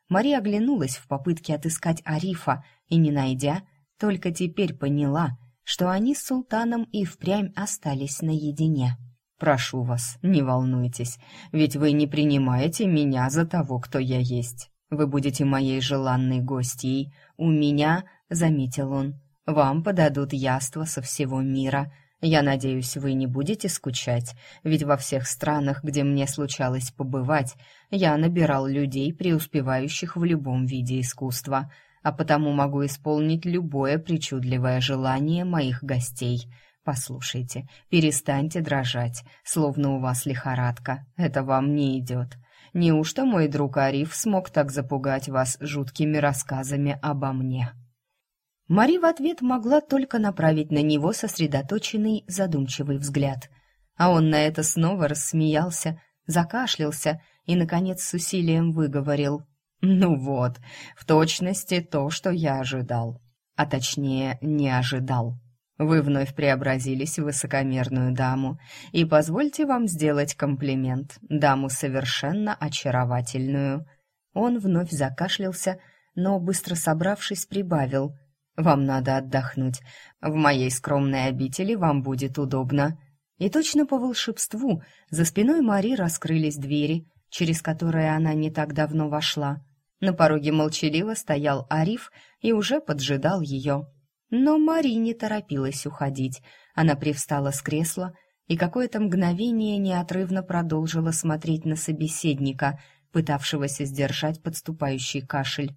Мария оглянулась в попытке отыскать Арифа и, не найдя, только теперь поняла, что они с султаном и впрямь остались наедине. Прошу вас, не волнуйтесь, ведь вы не принимаете меня за того, кто я есть. Вы будете моей желанной гостьей. У меня, — заметил он, — вам подадут яства со всего мира. Я надеюсь, вы не будете скучать, ведь во всех странах, где мне случалось побывать, я набирал людей, преуспевающих в любом виде искусства, а потому могу исполнить любое причудливое желание моих гостей — Послушайте, перестаньте дрожать, словно у вас лихорадка. Это вам не идет. Неужто мой друг Ариф смог так запугать вас жуткими рассказами обо мне?» Мари в ответ могла только направить на него сосредоточенный, задумчивый взгляд. А он на это снова рассмеялся, закашлялся и, наконец, с усилием выговорил. «Ну вот, в точности то, что я ожидал. А точнее, не ожидал». Вы вновь преобразились в высокомерную даму, и позвольте вам сделать комплимент, даму совершенно очаровательную». Он вновь закашлялся, но, быстро собравшись, прибавил. «Вам надо отдохнуть. В моей скромной обители вам будет удобно». И точно по волшебству за спиной Мари раскрылись двери, через которые она не так давно вошла. На пороге молчаливо стоял Ариф и уже поджидал ее. Но Мари не торопилась уходить. Она привстала с кресла и какое-то мгновение неотрывно продолжила смотреть на собеседника, пытавшегося сдержать подступающий кашель.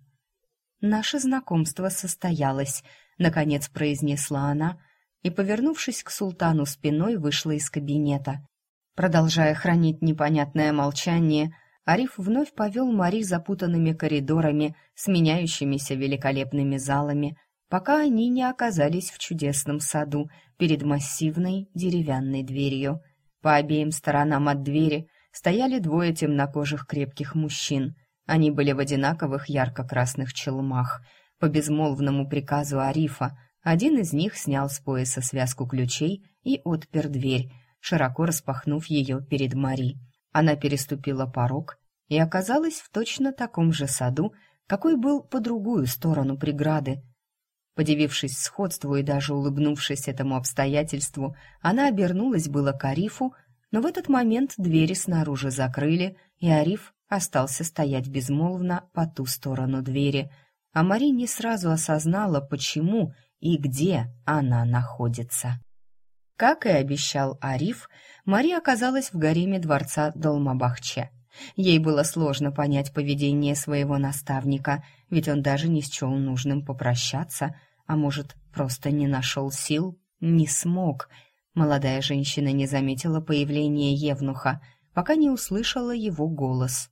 «Наше знакомство состоялось», — наконец произнесла она, и, повернувшись к султану спиной, вышла из кабинета. Продолжая хранить непонятное молчание, Ариф вновь повел Мари запутанными коридорами, сменяющимися великолепными залами — пока они не оказались в чудесном саду перед массивной деревянной дверью. По обеим сторонам от двери стояли двое темнокожих крепких мужчин. Они были в одинаковых ярко-красных челмах. По безмолвному приказу Арифа один из них снял с пояса связку ключей и отпер дверь, широко распахнув ее перед Мари. Она переступила порог и оказалась в точно таком же саду, какой был по другую сторону преграды. Подивившись сходству и даже улыбнувшись этому обстоятельству, она обернулась было к Арифу, но в этот момент двери снаружи закрыли, и Ариф остался стоять безмолвно по ту сторону двери, а Мари не сразу осознала, почему и где она находится. Как и обещал Ариф, Мари оказалась в гареме дворца Долмабахче. Ей было сложно понять поведение своего наставника, ведь он даже не счел нужным попрощаться, а может, просто не нашел сил, не смог. Молодая женщина не заметила появления Евнуха, пока не услышала его голос.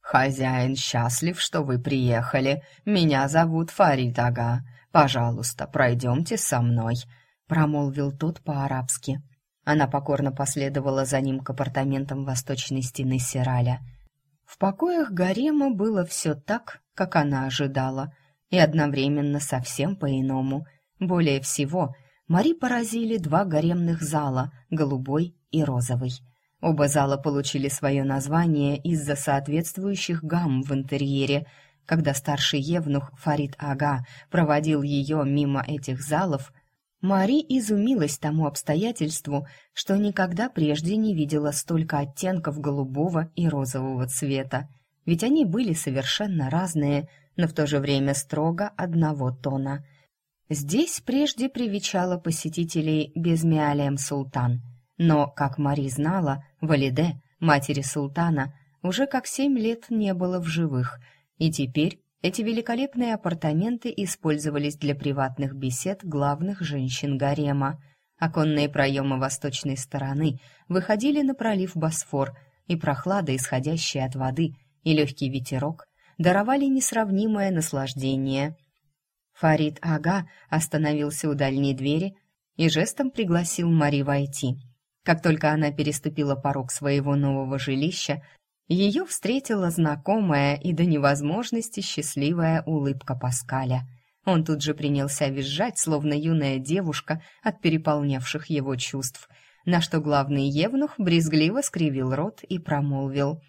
«Хозяин счастлив, что вы приехали. Меня зовут Фарид Ага. Пожалуйста, пройдемте со мной», — промолвил тот по-арабски. Она покорно последовала за ним к апартаментам восточной стены Сираля. В покоях гарема было все так, как она ожидала, и одновременно совсем по-иному. Более всего, Мари поразили два гаремных зала, голубой и розовый. Оба зала получили свое название из-за соответствующих гамм в интерьере. Когда старший евнух Фарид Ага проводил ее мимо этих залов, Мари изумилась тому обстоятельству, что никогда прежде не видела столько оттенков голубого и розового цвета, ведь они были совершенно разные, но в то же время строго одного тона. Здесь прежде привечала посетителей Безмиалем Султан, но, как Мари знала, Валиде, матери султана, уже как семь лет не было в живых, и теперь эти великолепные апартаменты использовались для приватных бесед главных женщин гарема. Оконные проемы восточной стороны выходили на пролив Босфор, и прохлада, исходящая от воды, и легкий ветерок даровали несравнимое наслаждение. Фарид Ага остановился у дальней двери и жестом пригласил Мари войти. Как только она переступила порог своего нового жилища, ее встретила знакомая и до невозможности счастливая улыбка Паскаля. Он тут же принялся визжать, словно юная девушка от переполнявших его чувств, на что главный евнух брезгливо скривил рот и промолвил.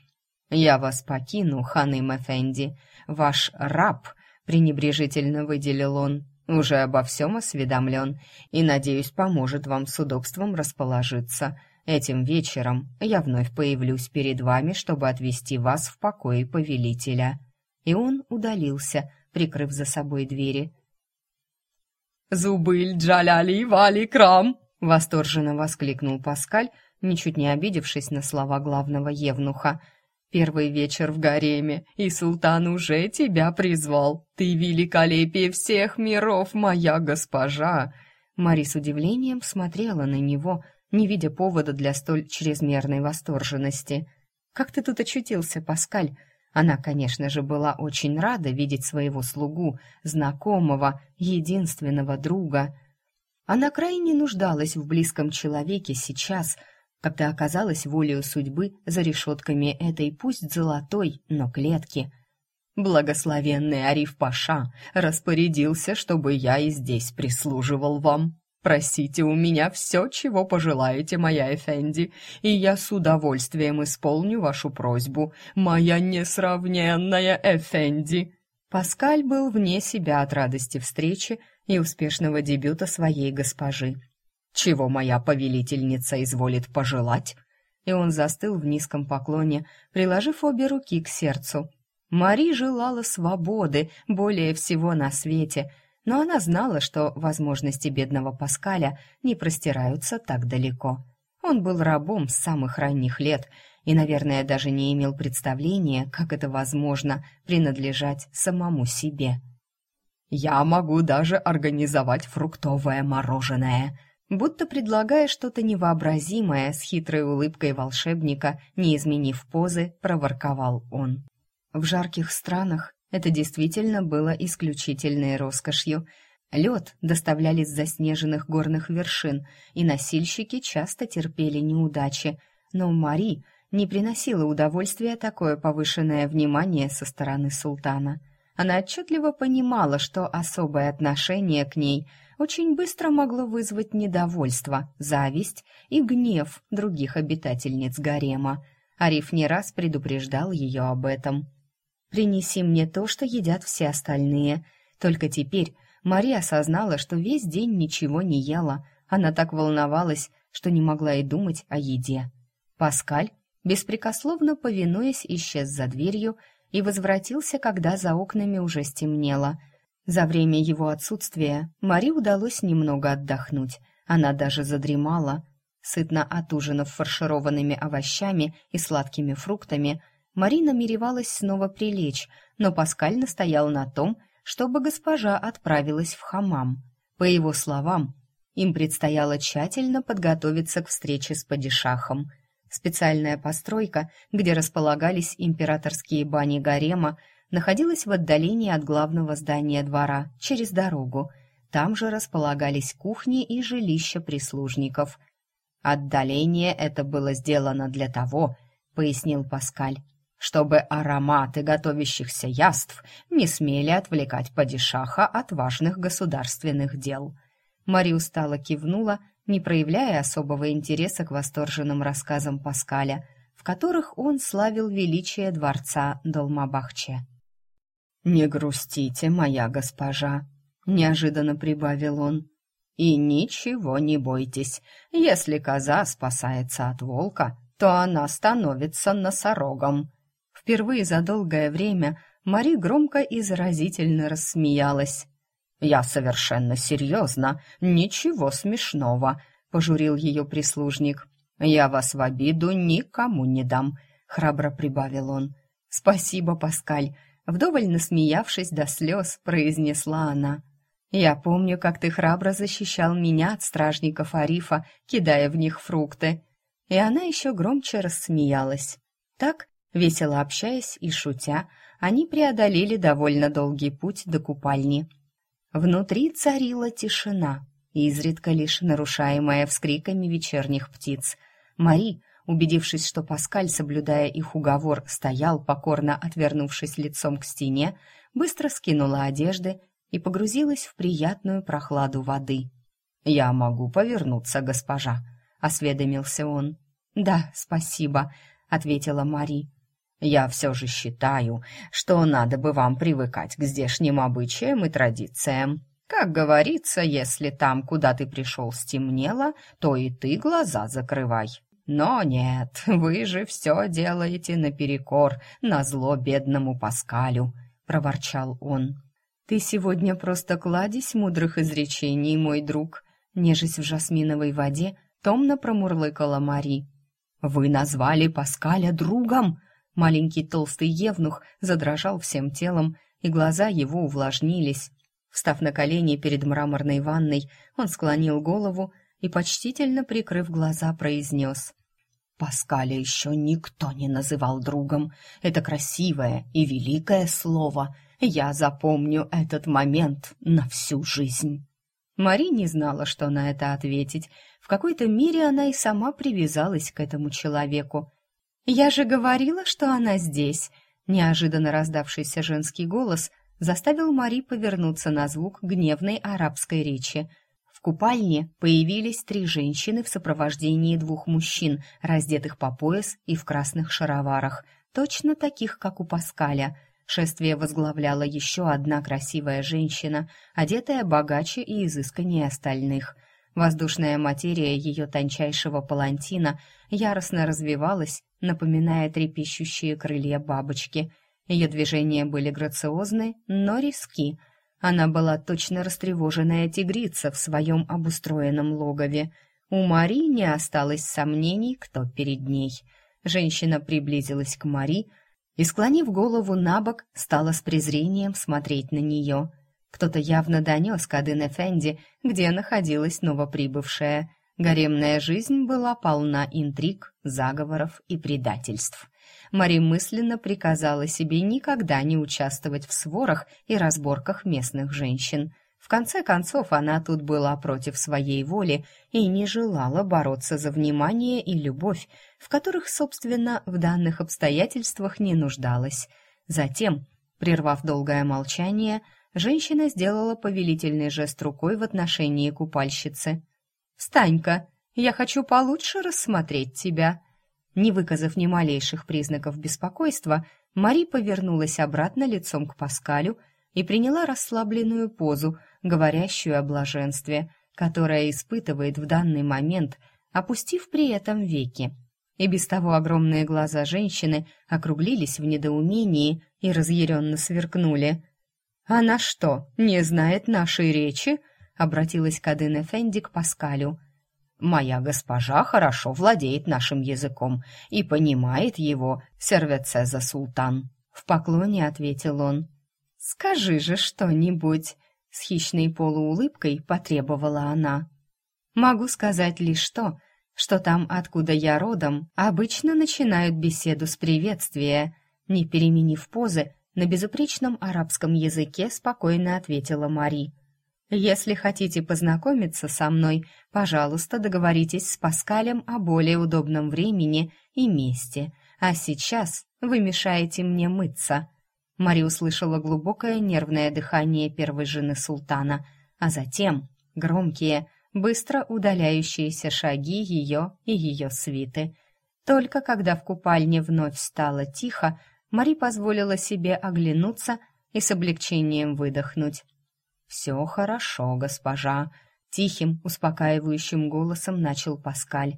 «Я вас покину, ханым Эфенди. Ваш раб», — пренебрежительно выделил он, — «уже обо всем осведомлен и, надеюсь, поможет вам с удобством расположиться». Этим вечером я вновь появлюсь перед вами, чтобы отвезти вас в покои повелителя». И он удалился, прикрыв за собой двери. «Зубыль джаляли вали крам!» — восторженно воскликнул Паскаль, ничуть не обидевшись на слова главного евнуха. «Первый вечер в гареме, и султан уже тебя призвал. Ты великолепие всех миров, моя госпожа!» Мари с удивлением смотрела на него — не видя повода для столь чрезмерной восторженности. «Как ты тут очутился, Паскаль?» Она, конечно же, была очень рада видеть своего слугу, знакомого, единственного друга. Она крайне нуждалась в близком человеке сейчас, когда оказалась волею судьбы за решетками этой пусть золотой, но клетки. «Благословенный Ариф Паша распорядился, чтобы я и здесь прислуживал вам», Просите у меня все, чего пожелаете, моя Эфенди, и я с удовольствием исполню вашу просьбу, моя несравненная Эфенди». Паскаль был вне себя от радости встречи и успешного дебюта своей госпожи. «Чего моя повелительница изволит пожелать?» И он застыл в низком поклоне, приложив обе руки к сердцу. Мари желала свободы более всего на свете — но она знала, что возможности бедного Паскаля не простираются так далеко. Он был рабом с самых ранних лет и, наверное, даже не имел представления, как это возможно принадлежать самому себе. «Я могу даже организовать фруктовое мороженое», будто предлагая что-то невообразимое с хитрой улыбкой волшебника, не изменив позы, проворковал он. В жарких странах это действительно было исключительной роскошью. Лед доставляли с заснеженных горных вершин, и носильщики часто терпели неудачи. Но Мари не приносила удовольствия такое повышенное внимание со стороны султана. Она отчетливо понимала, что особое отношение к ней очень быстро могло вызвать недовольство, зависть и гнев других обитательниц гарема. Ариф не раз предупреждал ее об этом. «Принеси мне то, что едят все остальные». Только теперь Мария осознала, что весь день ничего не ела. Она так волновалась, что не могла и думать о еде. Паскаль, беспрекословно повинуясь, исчез за дверью и возвратился, когда за окнами уже стемнело. За время его отсутствия Мари удалось немного отдохнуть. Она даже задремала. Сытно отужинав фаршированными овощами и сладкими фруктами, Мари намеревалась снова прилечь, но Паскаль настоял на том, чтобы госпожа отправилась в хамам. По его словам, им предстояло тщательно подготовиться к встрече с падишахом. Специальная постройка, где располагались императорские бани гарема, находилась в отдалении от главного здания двора, через дорогу. Там же располагались кухни и жилища прислужников. «Отдаление это было сделано для того», — пояснил Паскаль, чтобы ароматы готовящихся яств не смели отвлекать падишаха от важных государственных дел. Мари устало кивнула, не проявляя особого интереса к восторженным рассказам Паскаля, в которых он славил величие дворца Долмабахче. «Не грустите, моя госпожа», — неожиданно прибавил он. «И ничего не бойтесь. Если коза спасается от волка, то она становится носорогом». Впервые за долгое время Мари громко и заразительно рассмеялась. «Я совершенно серьезно, ничего смешного», — пожурил ее прислужник. «Я вас в обиду никому не дам», — храбро прибавил он. «Спасибо, Паскаль», — вдоволь насмеявшись до слез, произнесла она. «Я помню, как ты храбро защищал меня от стражников Арифа, кидая в них фрукты». И она еще громче рассмеялась. Так Весело общаясь и шутя, они преодолели довольно долгий путь до купальни. Внутри царила тишина, изредка лишь нарушаемая вскриками вечерних птиц. Мари, убедившись, что Паскаль, соблюдая их уговор, стоял, покорно отвернувшись лицом к стене, быстро скинула одежды и погрузилась в приятную прохладу воды. «Я могу повернуться, госпожа», — осведомился он. «Да, спасибо», — ответила Мари. Я все же считаю, что надо бы вам привыкать к здешним обычаям и традициям. Как говорится, если там, куда ты пришел, стемнело, то и ты глаза закрывай. Но нет, *laughs* вы же все делаете наперекор, назло бедному Паскалю, — проворчал он. Ты сегодня просто кладезь мудрых изречений, мой друг, нежесть в жасминовой воде, томно промурлыкала Мари. Вы назвали Паскаля другом, Маленький толстый евнух задрожал всем телом, и глаза его увлажнились. Встав на колени перед мраморной ванной, он склонил голову и, почтительно прикрыв глаза, произнес «Паскаля еще никто не называл другом. Это красивое и великое слово. Я запомню этот момент на всю жизнь». Мари не знала, что на это ответить. В какой-то мере она и сама привязалась к этому человеку. «Я же говорила, что она здесь!» Неожиданно раздавшийся женский голос заставил Мари повернуться на звук гневной арабской речи. В купальне появились три женщины в сопровождении двух мужчин, раздетых по пояс и в красных шароварах, точно таких, как у Паскаля. Шествие возглавляла еще одна красивая женщина, одетая богаче и изысканнее остальных – Воздушная материя ее тончайшего палантина яростно развивалась, напоминая трепещущие крылья бабочки. Ее движения были грациозны, но риски. Она была точно растревоженная тигрица в своем обустроенном логове. У Мари не осталось сомнений, кто перед ней. Женщина приблизилась к Мари и, склонив голову на бок, стала с презрением смотреть на нее — кто-то явно донес Кадын Эфенди, где находилась новоприбывшая. Гаремная жизнь была полна интриг, заговоров и предательств. Мари мысленно приказала себе никогда не участвовать в сворах и разборках местных женщин. В конце концов, она тут была против своей воли и не желала бороться за внимание и любовь, в которых, собственно, в данных обстоятельствах не нуждалась. Затем Прервав долгое молчание, женщина сделала повелительный жест рукой в отношении купальщицы. «Встань-ка, я хочу получше рассмотреть тебя». Не выказав ни малейших признаков беспокойства, Мари повернулась обратно лицом к Паскалю и приняла расслабленную позу, говорящую о блаженстве, которое испытывает в данный момент, опустив при этом веки. И без того огромные глаза женщины округлились в недоумении и разъяренно сверкнули. «Она что, не знает нашей речи?» — обратилась Кадын Эфенди к Паскалю. «Моя госпожа хорошо владеет нашим языком и понимает его, сервецеза султан», — в поклоне ответил он. «Скажи же что-нибудь», — с хищной полуулыбкой потребовала она. «Могу сказать лишь то, что там, откуда я родом, обычно начинают беседу с приветствия. Не переменив позы, на безупречном арабском языке спокойно ответила Мари. «Если хотите познакомиться со мной, пожалуйста, договоритесь с Паскалем о более удобном времени и месте. А сейчас вы мешаете мне мыться». Мари услышала глубокое нервное дыхание первой жены султана, а затем громкие, быстро удаляющиеся шаги ее и ее свиты. Только когда в купальне вновь стало тихо, Мари позволила себе оглянуться и с облегчением выдохнуть. «Все хорошо, госпожа», — тихим, успокаивающим голосом начал Паскаль.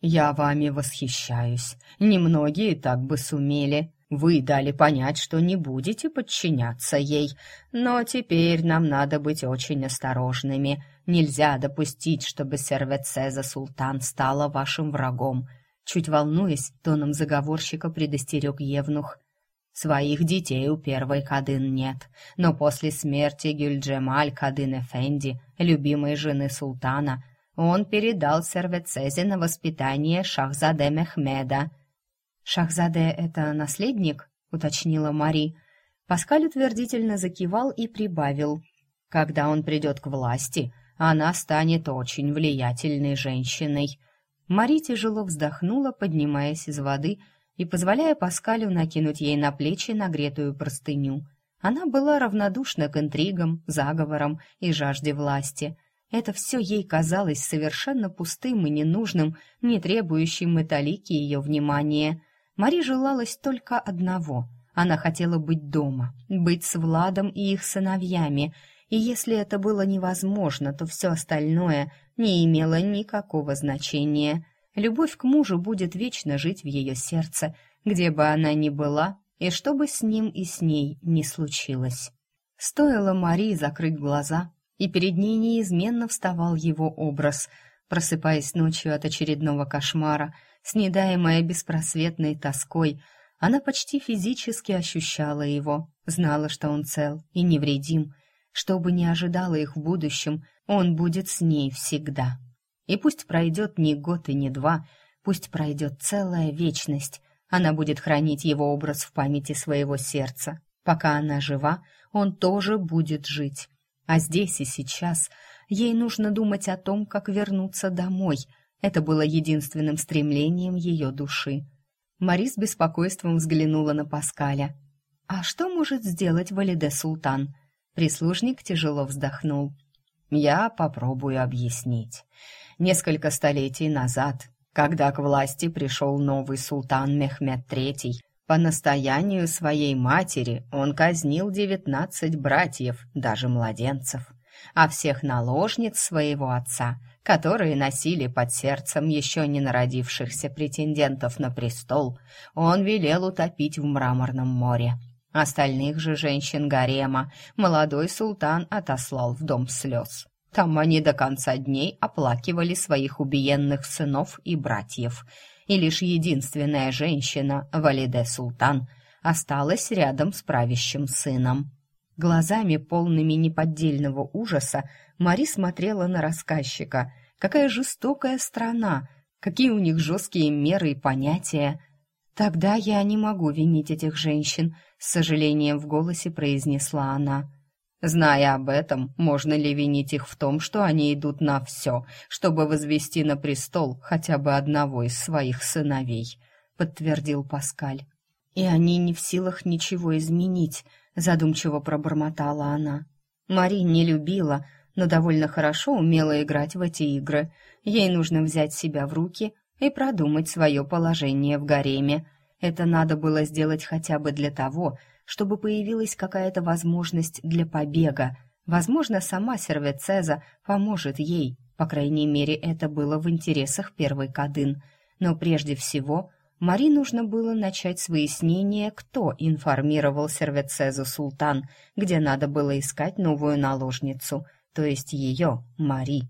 «Я вами восхищаюсь. Немногие так бы сумели. Вы дали понять, что не будете подчиняться ей, но теперь нам надо быть очень осторожными. Нельзя допустить, чтобы Сервецеза Султан стала вашим врагом. Чуть волнуясь, тоном заговорщика предостерег Евнух. Своих детей у первой Кадын нет, но после смерти Гюльджемаль Кадын Эфенди, любимой жены султана, он передал Сервецезе на воспитание Шахзаде Мехмеда. «Шахзаде — это наследник?» — уточнила Мари. Паскаль утвердительно закивал и прибавил. «Когда он придет к власти, она станет очень влиятельной женщиной. Мари тяжело вздохнула, поднимаясь из воды и позволяя Паскалю накинуть ей на плечи нагретую простыню. Она была равнодушна к интригам, заговорам и жажде власти. Это все ей казалось совершенно пустым и ненужным, не требующим металлики ее внимания. Мари желалось только одного — она хотела быть дома, быть с Владом и их сыновьями — и если это было невозможно, то все остальное не имело никакого значения. Любовь к мужу будет вечно жить в ее сердце, где бы она ни была, и что бы с ним и с ней не случилось. Стоило Марии закрыть глаза, и перед ней неизменно вставал его образ, просыпаясь ночью от очередного кошмара, снедаемая беспросветной тоской, она почти физически ощущала его, знала, что он цел и невредим, что бы ни ожидало их в будущем, он будет с ней всегда. И пусть пройдет ни год и ни два, пусть пройдет целая вечность, она будет хранить его образ в памяти своего сердца. Пока она жива, он тоже будет жить. А здесь и сейчас ей нужно думать о том, как вернуться домой. Это было единственным стремлением ее души. Мари с беспокойством взглянула на Паскаля. «А что может сделать Валиде Султан?» Прислужник тяжело вздохнул. «Я попробую объяснить. Несколько столетий назад, когда к власти пришел новый султан Мехмед III, по настоянию своей матери он казнил девятнадцать братьев, даже младенцев, а всех наложниц своего отца, которые носили под сердцем еще не народившихся претендентов на престол, он велел утопить в мраморном море. Остальных же женщин гарема молодой султан отослал в дом слез. Там они до конца дней оплакивали своих убиенных сынов и братьев. И лишь единственная женщина, Валиде Султан, осталась рядом с правящим сыном. Глазами, полными неподдельного ужаса, Мари смотрела на рассказчика. Какая жестокая страна! Какие у них жесткие меры и понятия! Тогда я не могу винить этих женщин, с сожалением в голосе произнесла она. Зная об этом, можно ли винить их в том, что они идут на все, чтобы возвести на престол хотя бы одного из своих сыновей, подтвердил Паскаль. И они не в силах ничего изменить, задумчиво пробормотала она. Мари не любила, но довольно хорошо умела играть в эти игры. Ей нужно взять себя в руки и продумать свое положение в гареме. Это надо было сделать хотя бы для того, чтобы появилась какая-то возможность для побега. Возможно, сама Сервецеза поможет ей. По крайней мере, это было в интересах первой Кадын. Но прежде всего, Мари нужно было начать с выяснения, кто информировал Сервецезу Султан, где надо было искать новую наложницу, то есть ее, Мари.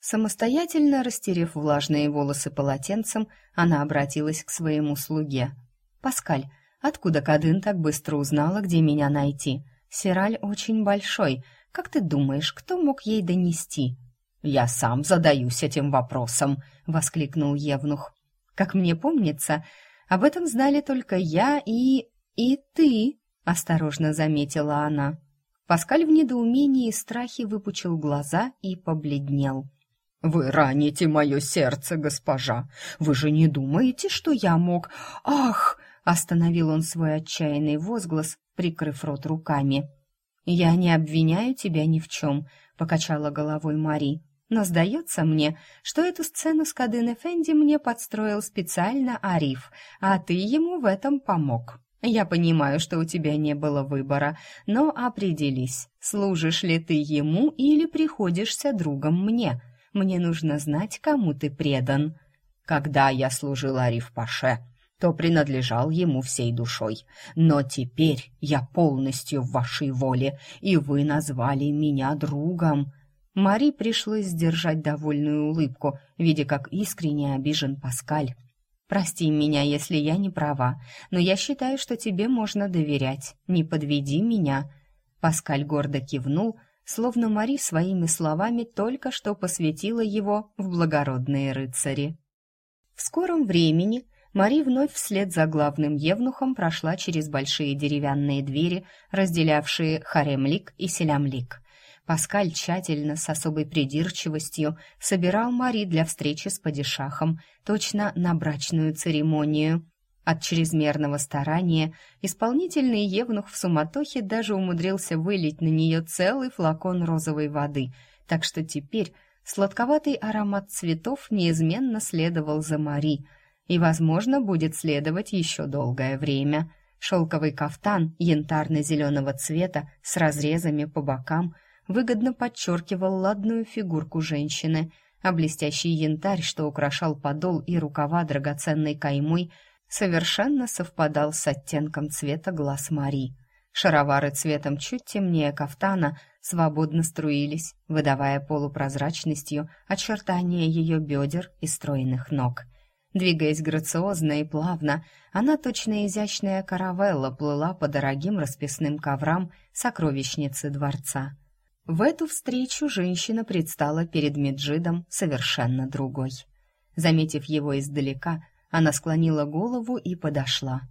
Самостоятельно растерев влажные волосы полотенцем, она обратилась к своему слуге. «Паскаль, откуда Кадын так быстро узнала, где меня найти? Сираль очень большой. Как ты думаешь, кто мог ей донести?» «Я сам задаюсь этим вопросом», — воскликнул Евнух. «Как мне помнится, об этом знали только я и... и ты», — осторожно заметила она. Паскаль в недоумении и страхе выпучил глаза и побледнел. «Вы раните мое сердце, госпожа! Вы же не думаете, что я мог... Ах!» — остановил он свой отчаянный возглас, прикрыв рот руками. «Я не обвиняю тебя ни в чем», — покачала головой Мари. «Но сдается мне, что эту сцену с Кадын Эфенди мне подстроил специально Ариф, а ты ему в этом помог. Я понимаю, что у тебя не было выбора, но определись, служишь ли ты ему или приходишься другом мне». Мне нужно знать, кому ты предан. Когда я служил Ариф-Паше, то принадлежал ему всей душой. Но теперь я полностью в вашей воле, и вы назвали меня другом». Мари пришлось сдержать довольную улыбку, видя, как искренне обижен Паскаль. «Прости меня, если я не права, но я считаю, что тебе можно доверять. Не подведи меня». Паскаль гордо кивнул, словно Мари своими словами только что посвятила его в благородные рыцари. В скором времени Мари вновь вслед за главным евнухом прошла через большие деревянные двери, разделявшие Харемлик и Селямлик. Паскаль тщательно, с особой придирчивостью, собирал Мари для встречи с падишахом, точно на брачную церемонию. От чрезмерного старания исполнительный евнух в суматохе даже умудрился вылить на нее целый флакон розовой воды, так что теперь сладковатый аромат цветов неизменно следовал за Мари и, возможно, будет следовать еще долгое время. Шелковый кафтан янтарно-зеленого цвета с разрезами по бокам выгодно подчеркивал ладную фигурку женщины, а блестящий янтарь, что украшал подол и рукава драгоценной каймой – совершенно совпадал с оттенком цвета глаз Мари. Шаровары цветом чуть темнее кафтана свободно струились, выдавая полупрозрачностью очертания ее бедер и стройных ног. Двигаясь грациозно и плавно, она, точно изящная каравелла, плыла по дорогим расписным коврам сокровищницы дворца. В эту встречу женщина предстала перед Меджидом совершенно другой. Заметив его издалека, она склонила голову и подошла.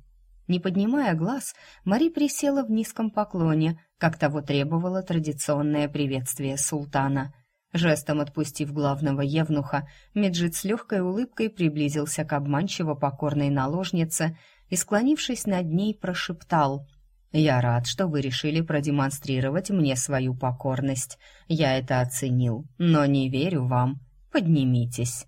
Не поднимая глаз, Мари присела в низком поклоне, как того требовало традиционное приветствие султана. Жестом отпустив главного евнуха, Меджид с легкой улыбкой приблизился к обманчиво покорной наложнице и, склонившись над ней, прошептал «Я рад, что вы решили продемонстрировать мне свою покорность. Я это оценил, но не верю вам. Поднимитесь».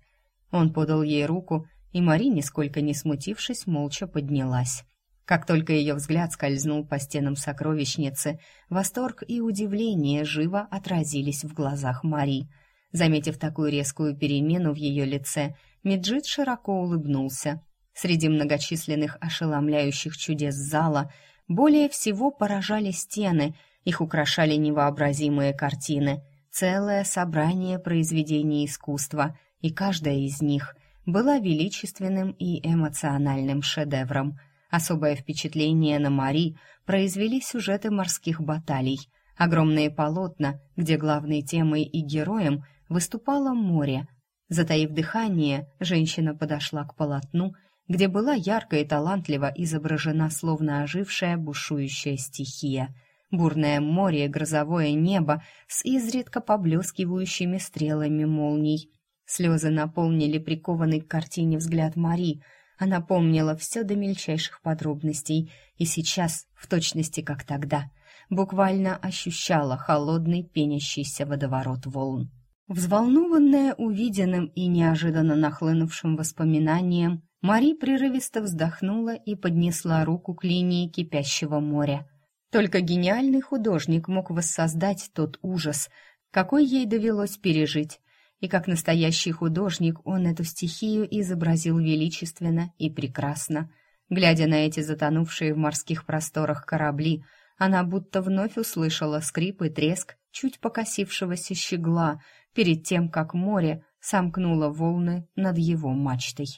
Он подал ей руку, и Мари, нисколько не смутившись, молча поднялась. Как только ее взгляд скользнул по стенам сокровищницы, восторг и удивление живо отразились в глазах Мари. Заметив такую резкую перемену в ее лице, Меджид широко улыбнулся. Среди многочисленных ошеломляющих чудес зала более всего поражали стены, их украшали невообразимые картины, целое собрание произведений искусства, и каждая из них была величественным и эмоциональным шедевром. Особое впечатление на Мари произвели сюжеты морских баталий. Огромные полотна, где главной темой и героем выступало море. Затаив дыхание, женщина подошла к полотну, где была ярко и талантливо изображена словно ожившая бушующая стихия. Бурное море, грозовое небо с изредка поблескивающими стрелами молний — Слезы наполнили прикованный к картине взгляд Мари. Она помнила все до мельчайших подробностей, и сейчас, в точности как тогда, буквально ощущала холодный пенящийся водоворот волн. Взволнованная увиденным и неожиданно нахлынувшим воспоминанием, Мари прерывисто вздохнула и поднесла руку к линии кипящего моря. Только гениальный художник мог воссоздать тот ужас, какой ей довелось пережить, и как настоящий художник он эту стихию изобразил величественно и прекрасно. Глядя на эти затонувшие в морских просторах корабли, она будто вновь услышала скрип и треск чуть покосившегося щегла перед тем, как море сомкнуло волны над его мачтой.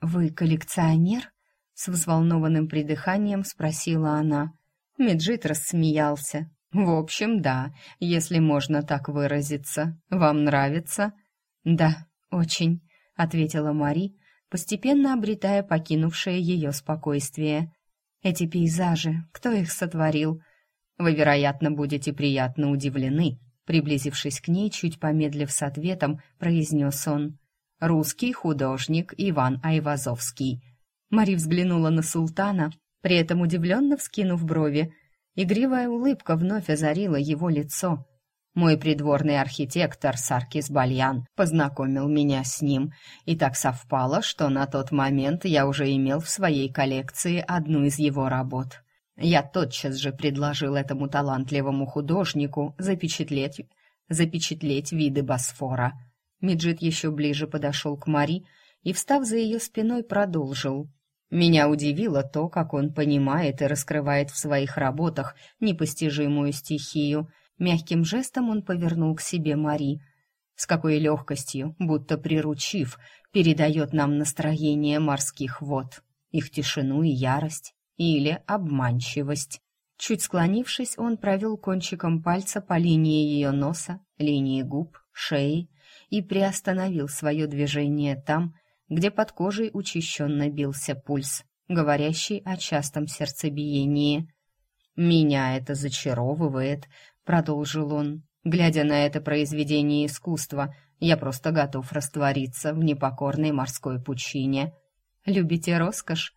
«Вы коллекционер?» — с взволнованным придыханием спросила она. Меджит рассмеялся. «В общем, да, если можно так выразиться. Вам нравится?» «Да, очень», — ответила Мари, постепенно обретая покинувшее ее спокойствие. «Эти пейзажи, кто их сотворил?» «Вы, вероятно, будете приятно удивлены», приблизившись к ней, чуть помедлив с ответом, произнес он русский художник Иван Айвазовский. Мари взглянула на султана, при этом удивленно вскинув брови. Игривая улыбка вновь озарила его лицо. Мой придворный архитектор Саркис Бальян познакомил меня с ним, и так совпало, что на тот момент я уже имел в своей коллекции одну из его работ. Я тотчас же предложил этому талантливому художнику запечатлеть, запечатлеть виды Босфора — Миджит еще ближе подошел к Мари и, встав за ее спиной, продолжил. «Меня удивило то, как он понимает и раскрывает в своих работах непостижимую стихию. Мягким жестом он повернул к себе Мари. С какой легкостью, будто приручив, передает нам настроение морских вод, их тишину и ярость, или обманчивость». Чуть склонившись, он провел кончиком пальца по линии ее носа, линии губ, шеи, и приостановил свое движение там, где под кожей учащенно бился пульс, говорящий о частом сердцебиении. «Меня это зачаровывает», — продолжил он. «Глядя на это произведение искусства, я просто готов раствориться в непокорной морской пучине. Любите роскошь?»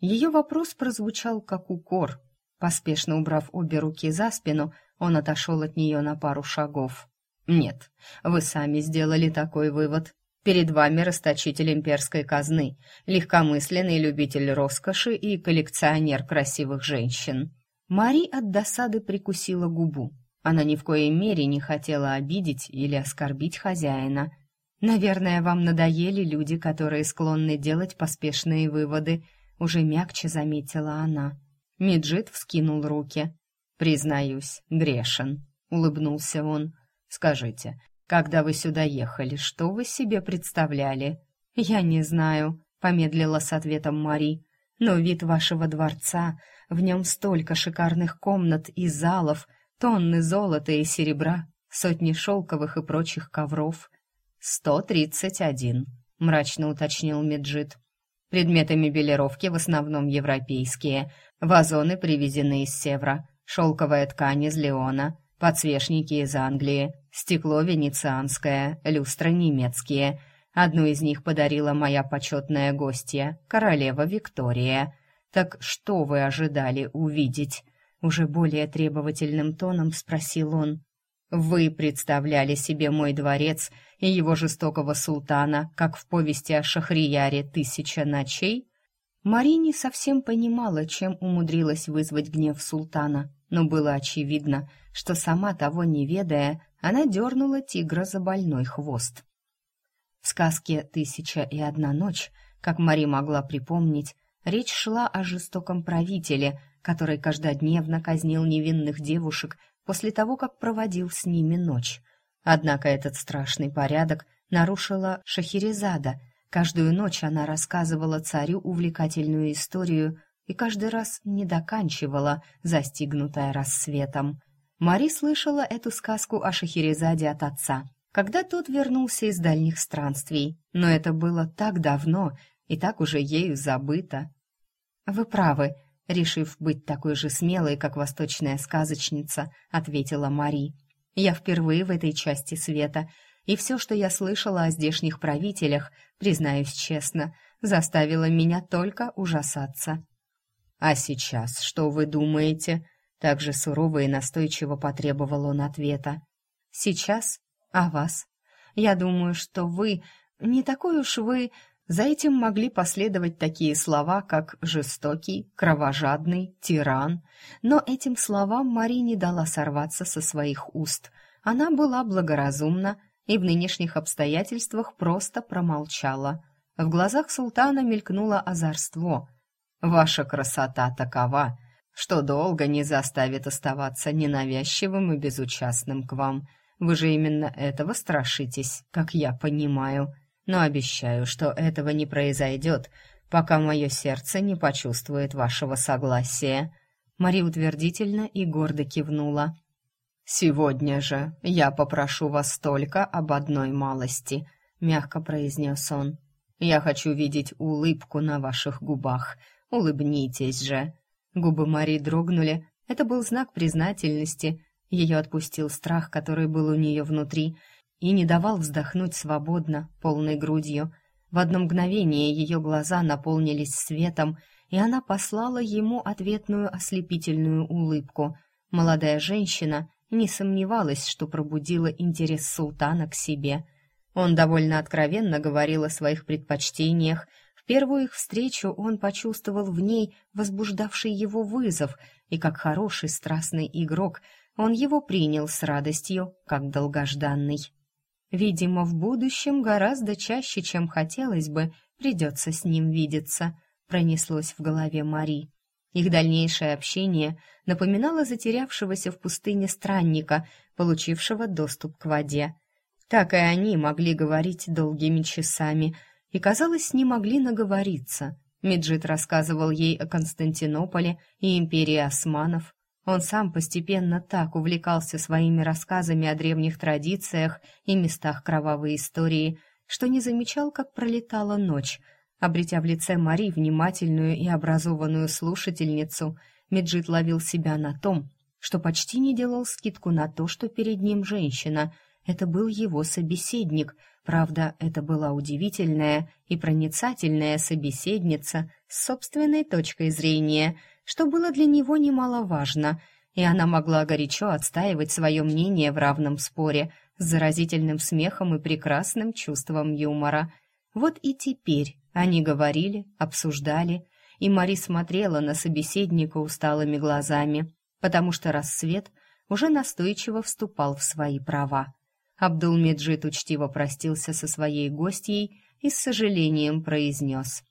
Ее вопрос прозвучал как укор. Поспешно убрав обе руки за спину, он отошел от нее на пару шагов. Нет, вы сами сделали такой вывод. Перед вами расточитель имперской казны, легкомысленный любитель роскоши и коллекционер красивых женщин. Мари от досады прикусила губу. Она ни в коей мере не хотела обидеть или оскорбить хозяина. «Наверное, вам надоели люди, которые склонны делать поспешные выводы», — уже мягче заметила она. Миджит вскинул руки. «Признаюсь, грешен», — улыбнулся он. Скажите, когда вы сюда ехали, что вы себе представляли? Я не знаю, помедлила с ответом Мари. Но вид вашего дворца, в нем столько шикарных комнат и залов, тонны золота и серебра, сотни шелковых и прочих ковров. «Сто тридцать один», — мрачно уточнил Меджид. Предметы мебелировки в основном европейские, вазоны привезены из Севра, шелковая ткань из Леона, подсвечники из Англии, стекло венецианское, люстра немецкие. Одну из них подарила моя почетная гостья, королева Виктория. Так что вы ожидали увидеть? Уже более требовательным тоном спросил он. Вы представляли себе мой дворец и его жестокого султана, как в повести о Шахрияре «Тысяча ночей»? Мари не совсем понимала, чем умудрилась вызвать гнев султана, но было очевидно, что сама того не ведая, она дернула тигра за больной хвост. В сказке «Тысяча и одна ночь», как Мари могла припомнить, речь шла о жестоком правителе, который каждодневно казнил невинных девушек после того, как проводил с ними ночь. Однако этот страшный порядок нарушила Шахерезада. Каждую ночь она рассказывала царю увлекательную историю и каждый раз не доканчивала, застигнутая рассветом. Мари слышала эту сказку о Шахерезаде от отца, когда тот вернулся из дальних странствий, но это было так давно и так уже ею забыто. «Вы правы», — решив быть такой же смелой, как восточная сказочница, ответила Мари. «Я впервые в этой части света, и все, что я слышала о здешних правителях, признаюсь честно, заставило меня только ужасаться». «А сейчас что вы думаете?» Также сурово и настойчиво потребовал он ответа. «Сейчас? А вас? Я думаю, что вы... Не такой уж вы... За этим могли последовать такие слова, как «жестокий», «кровожадный», «тиран». Но этим словам Мари не дала сорваться со своих уст. Она была благоразумна и в нынешних обстоятельствах просто промолчала. В глазах султана мелькнуло озорство. «Ваша красота такова, что долго не заставит оставаться ненавязчивым и безучастным к вам. Вы же именно этого страшитесь, как я понимаю» но обещаю, что этого не произойдет, пока мое сердце не почувствует вашего согласия». Мари утвердительно и гордо кивнула. «Сегодня же я попрошу вас только об одной малости», — мягко произнес он. «Я хочу видеть улыбку на ваших губах. Улыбнитесь же». Губы Мари дрогнули. Это был знак признательности. Ее отпустил страх, который был у нее внутри, и не давал вздохнуть свободно, полной грудью. В одно мгновение ее глаза наполнились светом, и она послала ему ответную ослепительную улыбку. Молодая женщина не сомневалась, что пробудила интерес султана к себе. Он довольно откровенно говорил о своих предпочтениях. Первую их встречу он почувствовал в ней возбуждавший его вызов, и как хороший страстный игрок он его принял с радостью, как долгожданный. Видимо, в будущем гораздо чаще, чем хотелось бы, придется с ним видеться, пронеслось в голове Мари. Их дальнейшее общение напоминало затерявшегося в пустыне странника, получившего доступ к воде. Так и они могли говорить долгими часами, и, казалось, не могли наговориться. Меджид рассказывал ей о Константинополе и империи османов, он сам постепенно так увлекался своими рассказами о древних традициях и местах кровавой истории, что не замечал, как пролетала ночь. Обретя в лице Мари внимательную и образованную слушательницу, Меджид ловил себя на том, что почти не делал скидку на то, что перед ним женщина. Это был его собеседник. Правда, это была удивительная и проницательная собеседница с собственной точкой зрения — что было для него немаловажно, и она могла горячо отстаивать свое мнение в равном споре с заразительным смехом и прекрасным чувством юмора. Вот и теперь они говорили, обсуждали, и Мари смотрела на собеседника усталыми глазами, потому что рассвет уже настойчиво вступал в свои права. Абдул-Меджид учтиво простился со своей гостьей и с сожалением произнес.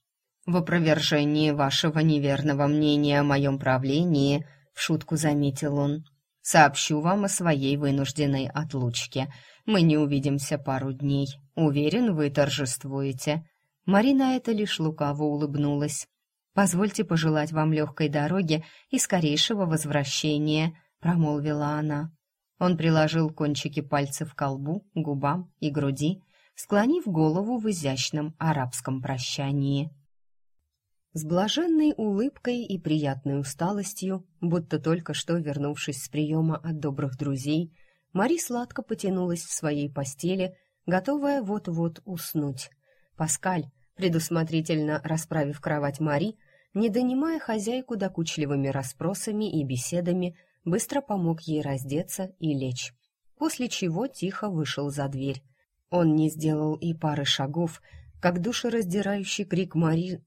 В опровержении вашего неверного мнения о моем правлении, в шутку заметил он, сообщу вам о своей вынужденной отлучке. Мы не увидимся пару дней. Уверен, вы торжествуете. Марина это лишь лукаво улыбнулась. Позвольте пожелать вам легкой дороги и скорейшего возвращения, промолвила она. Он приложил кончики пальцев к колбу, губам и груди, склонив голову в изящном арабском прощании. С блаженной улыбкой и приятной усталостью, будто только что вернувшись с приема от добрых друзей, Мари сладко потянулась в своей постели, готовая вот-вот уснуть. Паскаль, предусмотрительно расправив кровать Мари, не донимая хозяйку докучливыми расспросами и беседами, быстро помог ей раздеться и лечь, после чего тихо вышел за дверь. Он не сделал и пары шагов, как душераздирающий крик Мари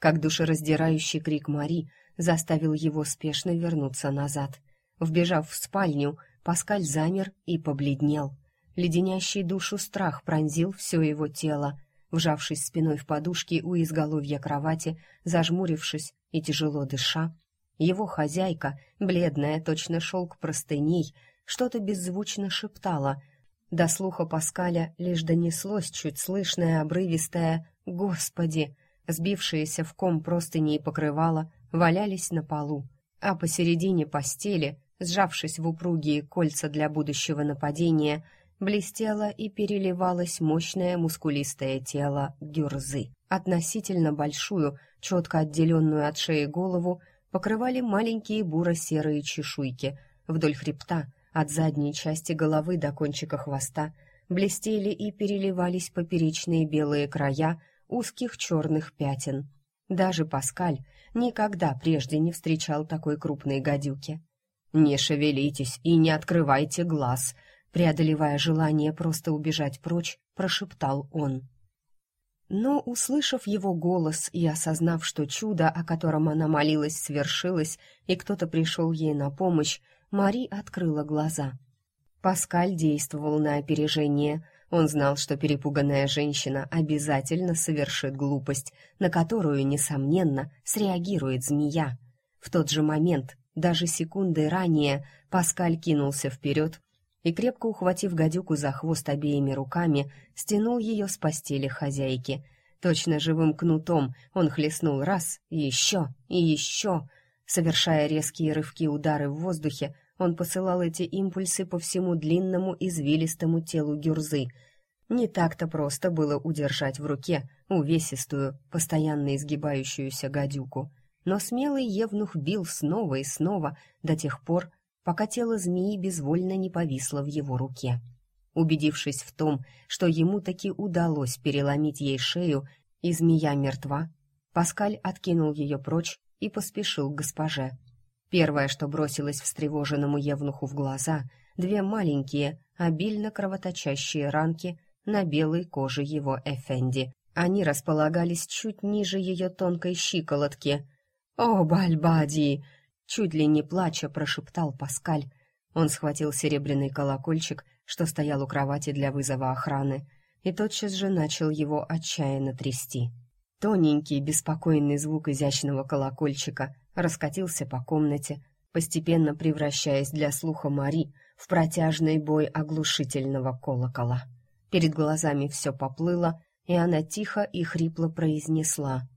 как душераздирающий крик Мари заставил его спешно вернуться назад. Вбежав в спальню, Паскаль замер и побледнел. Леденящий душу страх пронзил все его тело. Вжавшись спиной в подушки у изголовья кровати, зажмурившись и тяжело дыша, его хозяйка, бледная, точно шелк простыней, что-то беззвучно шептала. До слуха Паскаля лишь донеслось чуть слышное обрывистое «Господи!», сбившиеся в ком простыни и покрывала, валялись на полу, а посередине постели, сжавшись в упругие кольца для будущего нападения, блестело и переливалось мощное мускулистое тело гюрзы. Относительно большую, четко отделенную от шеи голову, покрывали маленькие буро-серые чешуйки. Вдоль хребта, от задней части головы до кончика хвоста, блестели и переливались поперечные белые края узких черных пятен. Даже Паскаль никогда прежде не встречал такой крупной гадюки. «Не шевелитесь и не открывайте глаз», преодолевая желание просто убежать прочь, прошептал он. Но, услышав его голос и осознав, что чудо, о котором она молилась, свершилось, и кто-то пришел ей на помощь, Мари открыла глаза. Паскаль действовал на опережение. Он знал, что перепуганная женщина обязательно совершит глупость, на которую, несомненно, среагирует змея. В тот же момент, даже секунды ранее, Паскаль кинулся вперед и, крепко ухватив гадюку за хвост обеими руками, стянул ее с постели хозяйки. Точно живым кнутом он хлестнул раз, еще, и еще. Совершая резкие рывки удары в воздухе, он посылал эти импульсы по всему длинному извилистому телу гюрзы. Не так-то просто было удержать в руке увесистую, постоянно изгибающуюся гадюку. Но смелый евнух бил снова и снова до тех пор, пока тело змеи безвольно не повисло в его руке. Убедившись в том, что ему таки удалось переломить ей шею, и змея мертва, Паскаль откинул ее прочь и поспешил к госпоже. Первое, что бросилось встревоженному евнуху в глаза, две маленькие, обильно кровоточащие ранки на белой коже его Эфенди. Они располагались чуть ниже ее тонкой щиколотки. «О, Бальбади!» Чуть ли не плача прошептал Паскаль. Он схватил серебряный колокольчик, что стоял у кровати для вызова охраны, и тотчас же начал его отчаянно трясти. Тоненький, беспокойный звук изящного колокольчика раскатился по комнате, постепенно превращаясь для слуха Мари в протяжный бой оглушительного колокола. Перед глазами все поплыло, и она тихо и хрипло произнесла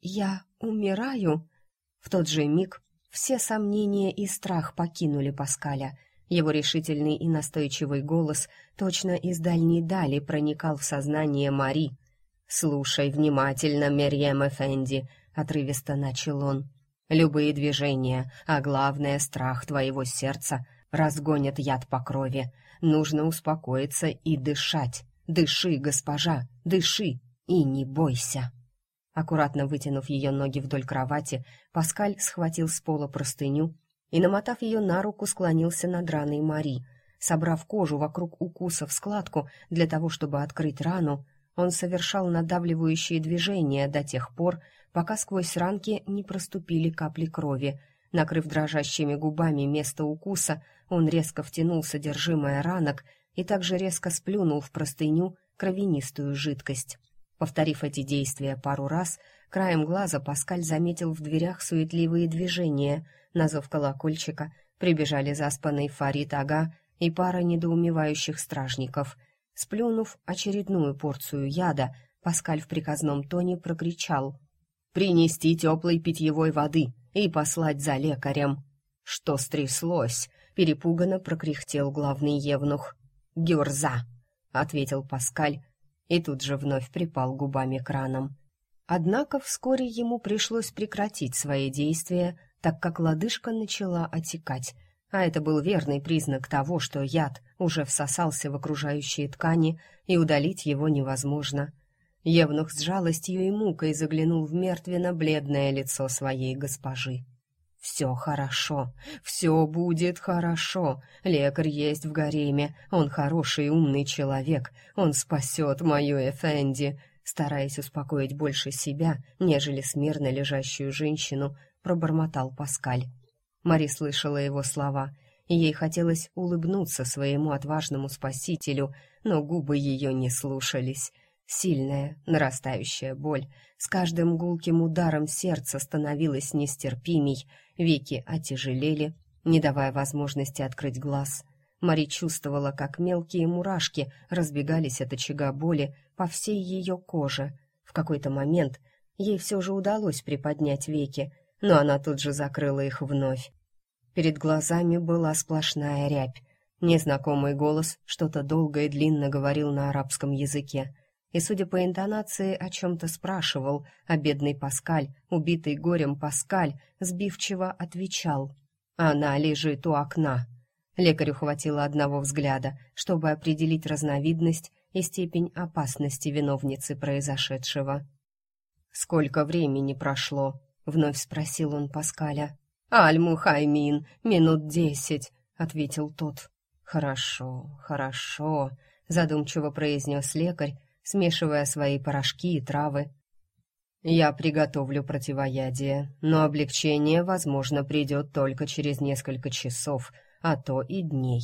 «Я умираю?» В тот же миг все сомнения и страх покинули Паскаля. Его решительный и настойчивый голос точно из дальней дали проникал в сознание Мари. «Слушай внимательно, Мерьем Эфенди», — отрывисто начал он. «Любые движения, а главное, страх твоего сердца, разгонят яд по крови. Нужно успокоиться и дышать. Дыши, госпожа, дыши и не бойся». Аккуратно вытянув ее ноги вдоль кровати, Паскаль схватил с пола простыню и, намотав ее на руку, склонился над раной Мари. Собрав кожу вокруг укуса в складку для того, чтобы открыть рану, он совершал надавливающие движения до тех пор, пока сквозь ранки не проступили капли крови. Накрыв дрожащими губами место укуса, он резко втянул содержимое ранок и также резко сплюнул в простыню кровянистую жидкость. Повторив эти действия пару раз, краем глаза Паскаль заметил в дверях суетливые движения. На зов колокольчика прибежали заспанный Фарид Ага и пара недоумевающих стражников. Сплюнув очередную порцию яда, Паскаль в приказном тоне прокричал «Принести теплой питьевой воды и послать за лекарем!» «Что стряслось?» — перепуганно прокряхтел главный евнух. «Гюрза!» — ответил Паскаль, и тут же вновь припал губами к ранам. Однако вскоре ему пришлось прекратить свои действия, так как лодыжка начала отекать, а это был верный признак того, что яд уже всосался в окружающие ткани, и удалить его невозможно. Евнух с жалостью и мукой заглянул в мертвенно-бледное лицо своей госпожи. «Все хорошо, все будет хорошо. Лекарь есть в гареме, он хороший и умный человек, он спасет мою Эфенди», стараясь успокоить больше себя, нежели смирно лежащую женщину, пробормотал Паскаль. Мари слышала его слова, и ей хотелось улыбнуться своему отважному спасителю, но губы ее не слушались. Сильная, нарастающая боль с каждым гулким ударом сердца становилась нестерпимей, веки отяжелели, не давая возможности открыть глаз. Мари чувствовала, как мелкие мурашки разбегались от очага боли по всей ее коже. В какой-то момент ей все же удалось приподнять веки, но она тут же закрыла их вновь. Перед глазами была сплошная рябь. Незнакомый голос что-то долго и длинно говорил на арабском языке и, судя по интонации, о чем-то спрашивал, а бедный Паскаль, убитый горем Паскаль, сбивчиво отвечал. «Она лежит у окна». Лекарю хватило одного взгляда, чтобы определить разновидность и степень опасности виновницы произошедшего. «Сколько времени прошло?» — вновь спросил он Паскаля. «Аль-Мухаймин, минут десять», — ответил тот. «Хорошо, хорошо», — задумчиво произнес лекарь, смешивая свои порошки и травы. «Я приготовлю противоядие, но облегчение, возможно, придет только через несколько часов, а то и дней.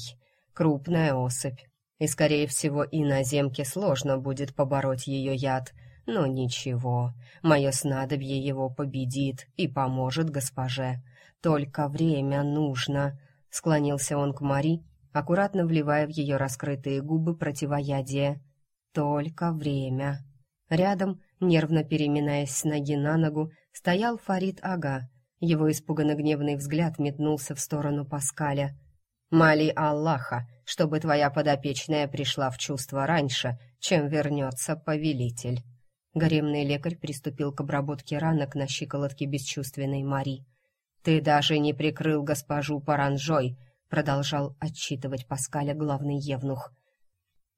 Крупная особь, и, скорее всего, и на земке сложно будет побороть ее яд, но ничего, мое снадобье его победит и поможет госпоже. Только время нужно», — склонился он к Мари, аккуратно вливая в ее раскрытые губы противоядие. «Только время». Рядом, нервно переминаясь с ноги на ногу, стоял Фарид Ага. Его испуганно гневный взгляд метнулся в сторону Паскаля. «Моли Аллаха, чтобы твоя подопечная пришла в чувство раньше, чем вернется повелитель». Гаремный лекарь приступил к обработке ранок на щиколотке бесчувственной Мари. «Ты даже не прикрыл госпожу Паранжой», — продолжал отчитывать Паскаля главный евнух.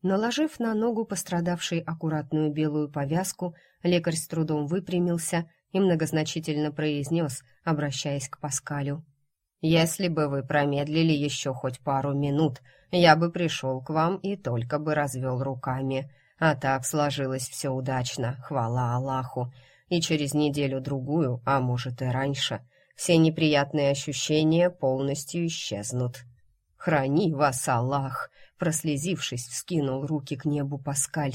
Наложив на ногу пострадавшей аккуратную белую повязку, лекарь с трудом выпрямился и многозначительно произнес, обращаясь к Паскалю. «Если бы вы промедлили еще хоть пару минут, я бы пришел к вам и только бы развел руками. А так сложилось все удачно, хвала Аллаху. И через неделю-другую, а может и раньше, все неприятные ощущения полностью исчезнут. «Храни вас, Аллах!» Прослезившись, вскинул руки к небу Паскаль.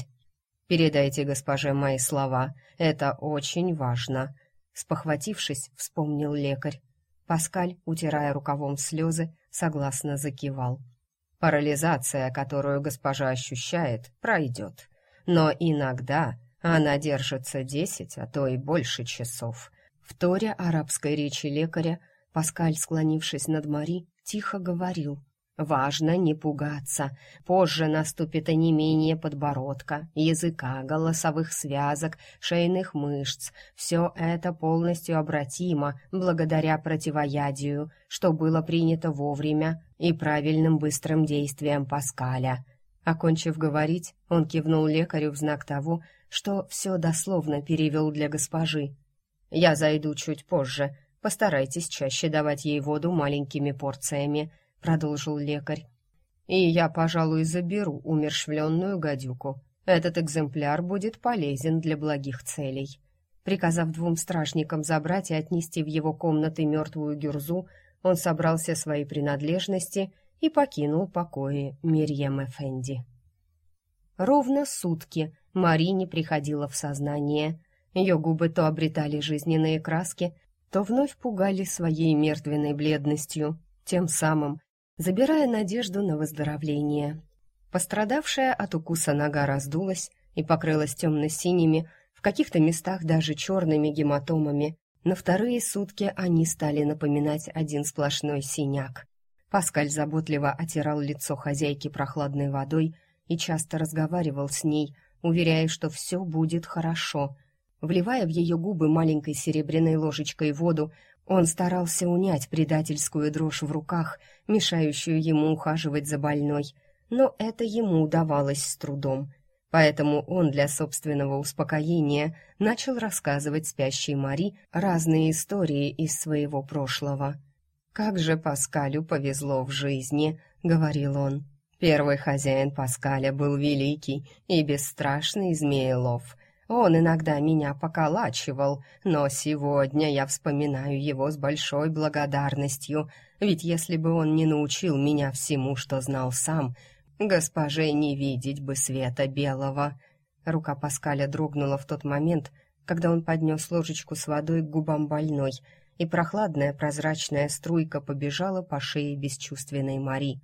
«Передайте госпоже мои слова, это очень важно», спохватившись, вспомнил лекарь. Паскаль, утирая рукавом слезы, согласно закивал. «Парализация, которую госпожа ощущает, пройдет но иногда она держится десять, а то и больше часов. В торе арабской речи лекаря Паскаль, склонившись над Мари, тихо говорил «Важно не пугаться. Позже наступит онемение подбородка, языка, голосовых связок, шейных мышц. Все это полностью обратимо благодаря противоядию, что было принято вовремя и правильным быстрым действием Паскаля». Окончив говорить, он кивнул лекарю в знак того, что все дословно перевел для госпожи. «Я зайду чуть позже. Постарайтесь чаще давать ей воду маленькими порциями», — продолжил лекарь. «И я, пожалуй, заберу умершвленную гадюку. Этот экземпляр будет полезен для благих целей». Приказав двум стражникам забрать и отнести в его комнаты мертвую гюрзу, он собрал все свои принадлежности — и покинул покои Мирьям Эфенди. Ровно сутки Мари не приходила в сознание. Ее губы то обретали жизненные краски, то вновь пугали своей мертвенной бледностью, тем самым забирая надежду на выздоровление. Пострадавшая от укуса нога раздулась и покрылась темно-синими, в каких-то местах даже черными гематомами. На вторые сутки они стали напоминать один сплошной синяк. Паскаль заботливо отирал лицо хозяйки прохладной водой и часто разговаривал с ней, уверяя, что все будет хорошо. Вливая в ее губы маленькой серебряной ложечкой воду, он старался унять предательскую дрожь в руках, мешающую ему ухаживать за больной, но это ему удавалось с трудом. Поэтому он для собственного успокоения начал рассказывать спящей Мари разные истории из своего прошлого. «Как же Паскалю повезло в жизни», — говорил он. «Первый хозяин Паскаля был великий и бесстрашный змеелов. Он иногда меня поколачивал, но сегодня я вспоминаю его с большой благодарностью, ведь если бы он не научил меня всему, что знал сам, госпоже не видеть бы света белого». Рука Паскаля дрогнула в тот момент, когда он поднес ложечку с водой к губам больной — и прохладная прозрачная струйка побежала по шее бесчувственной Мари.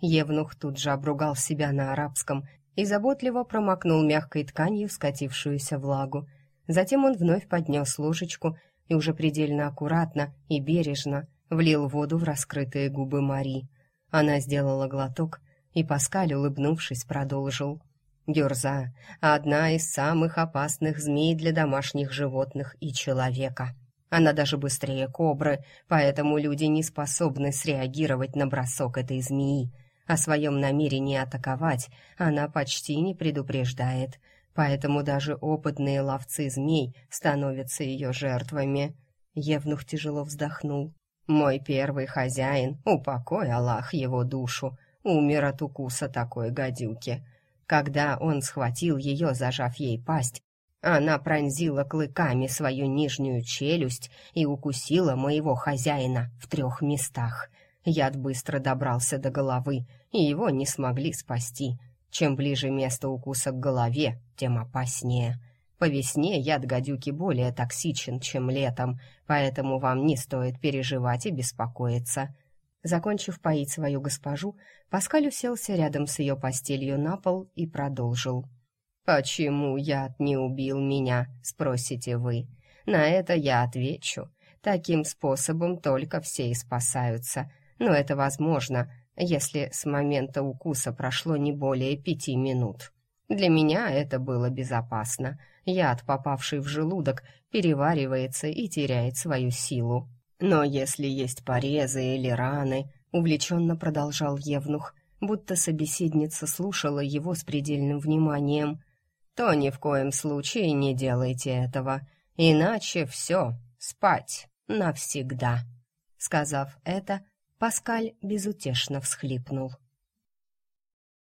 Евнух тут же обругал себя на арабском и заботливо промокнул мягкой тканью скатившуюся влагу. Затем он вновь поднес ложечку и уже предельно аккуратно и бережно влил воду в раскрытые губы Мари. Она сделала глоток, и Паскаль, улыбнувшись, продолжил. «Гюрза — одна из самых опасных змей для домашних животных и человека». Она даже быстрее кобры, поэтому люди не способны среагировать на бросок этой змеи. О своем намерении атаковать она почти не предупреждает, поэтому даже опытные ловцы змей становятся ее жертвами. Евнух тяжело вздохнул. Мой первый хозяин, упокой Аллах его душу, умер от укуса такой гадюки. Когда он схватил ее, зажав ей пасть, она пронзила клыками свою нижнюю челюсть и укусила моего хозяина в трех местах. Яд быстро добрался до головы, и его не смогли спасти. Чем ближе место укуса к голове, тем опаснее. По весне яд гадюки более токсичен, чем летом, поэтому вам не стоит переживать и беспокоиться. Закончив поить свою госпожу, Паскаль уселся рядом с ее постелью на пол и продолжил. «Почему яд не убил меня?» — спросите вы. На это я отвечу. Таким способом только все и спасаются. Но это возможно, если с момента укуса прошло не более пяти минут. Для меня это было безопасно. Яд, попавший в желудок, переваривается и теряет свою силу. Но если есть порезы или раны, увлеченно продолжал Евнух, будто собеседница слушала его с предельным вниманием, то ни в коем случае не делайте этого, иначе все, спать навсегда. Сказав это, Паскаль безутешно всхлипнул.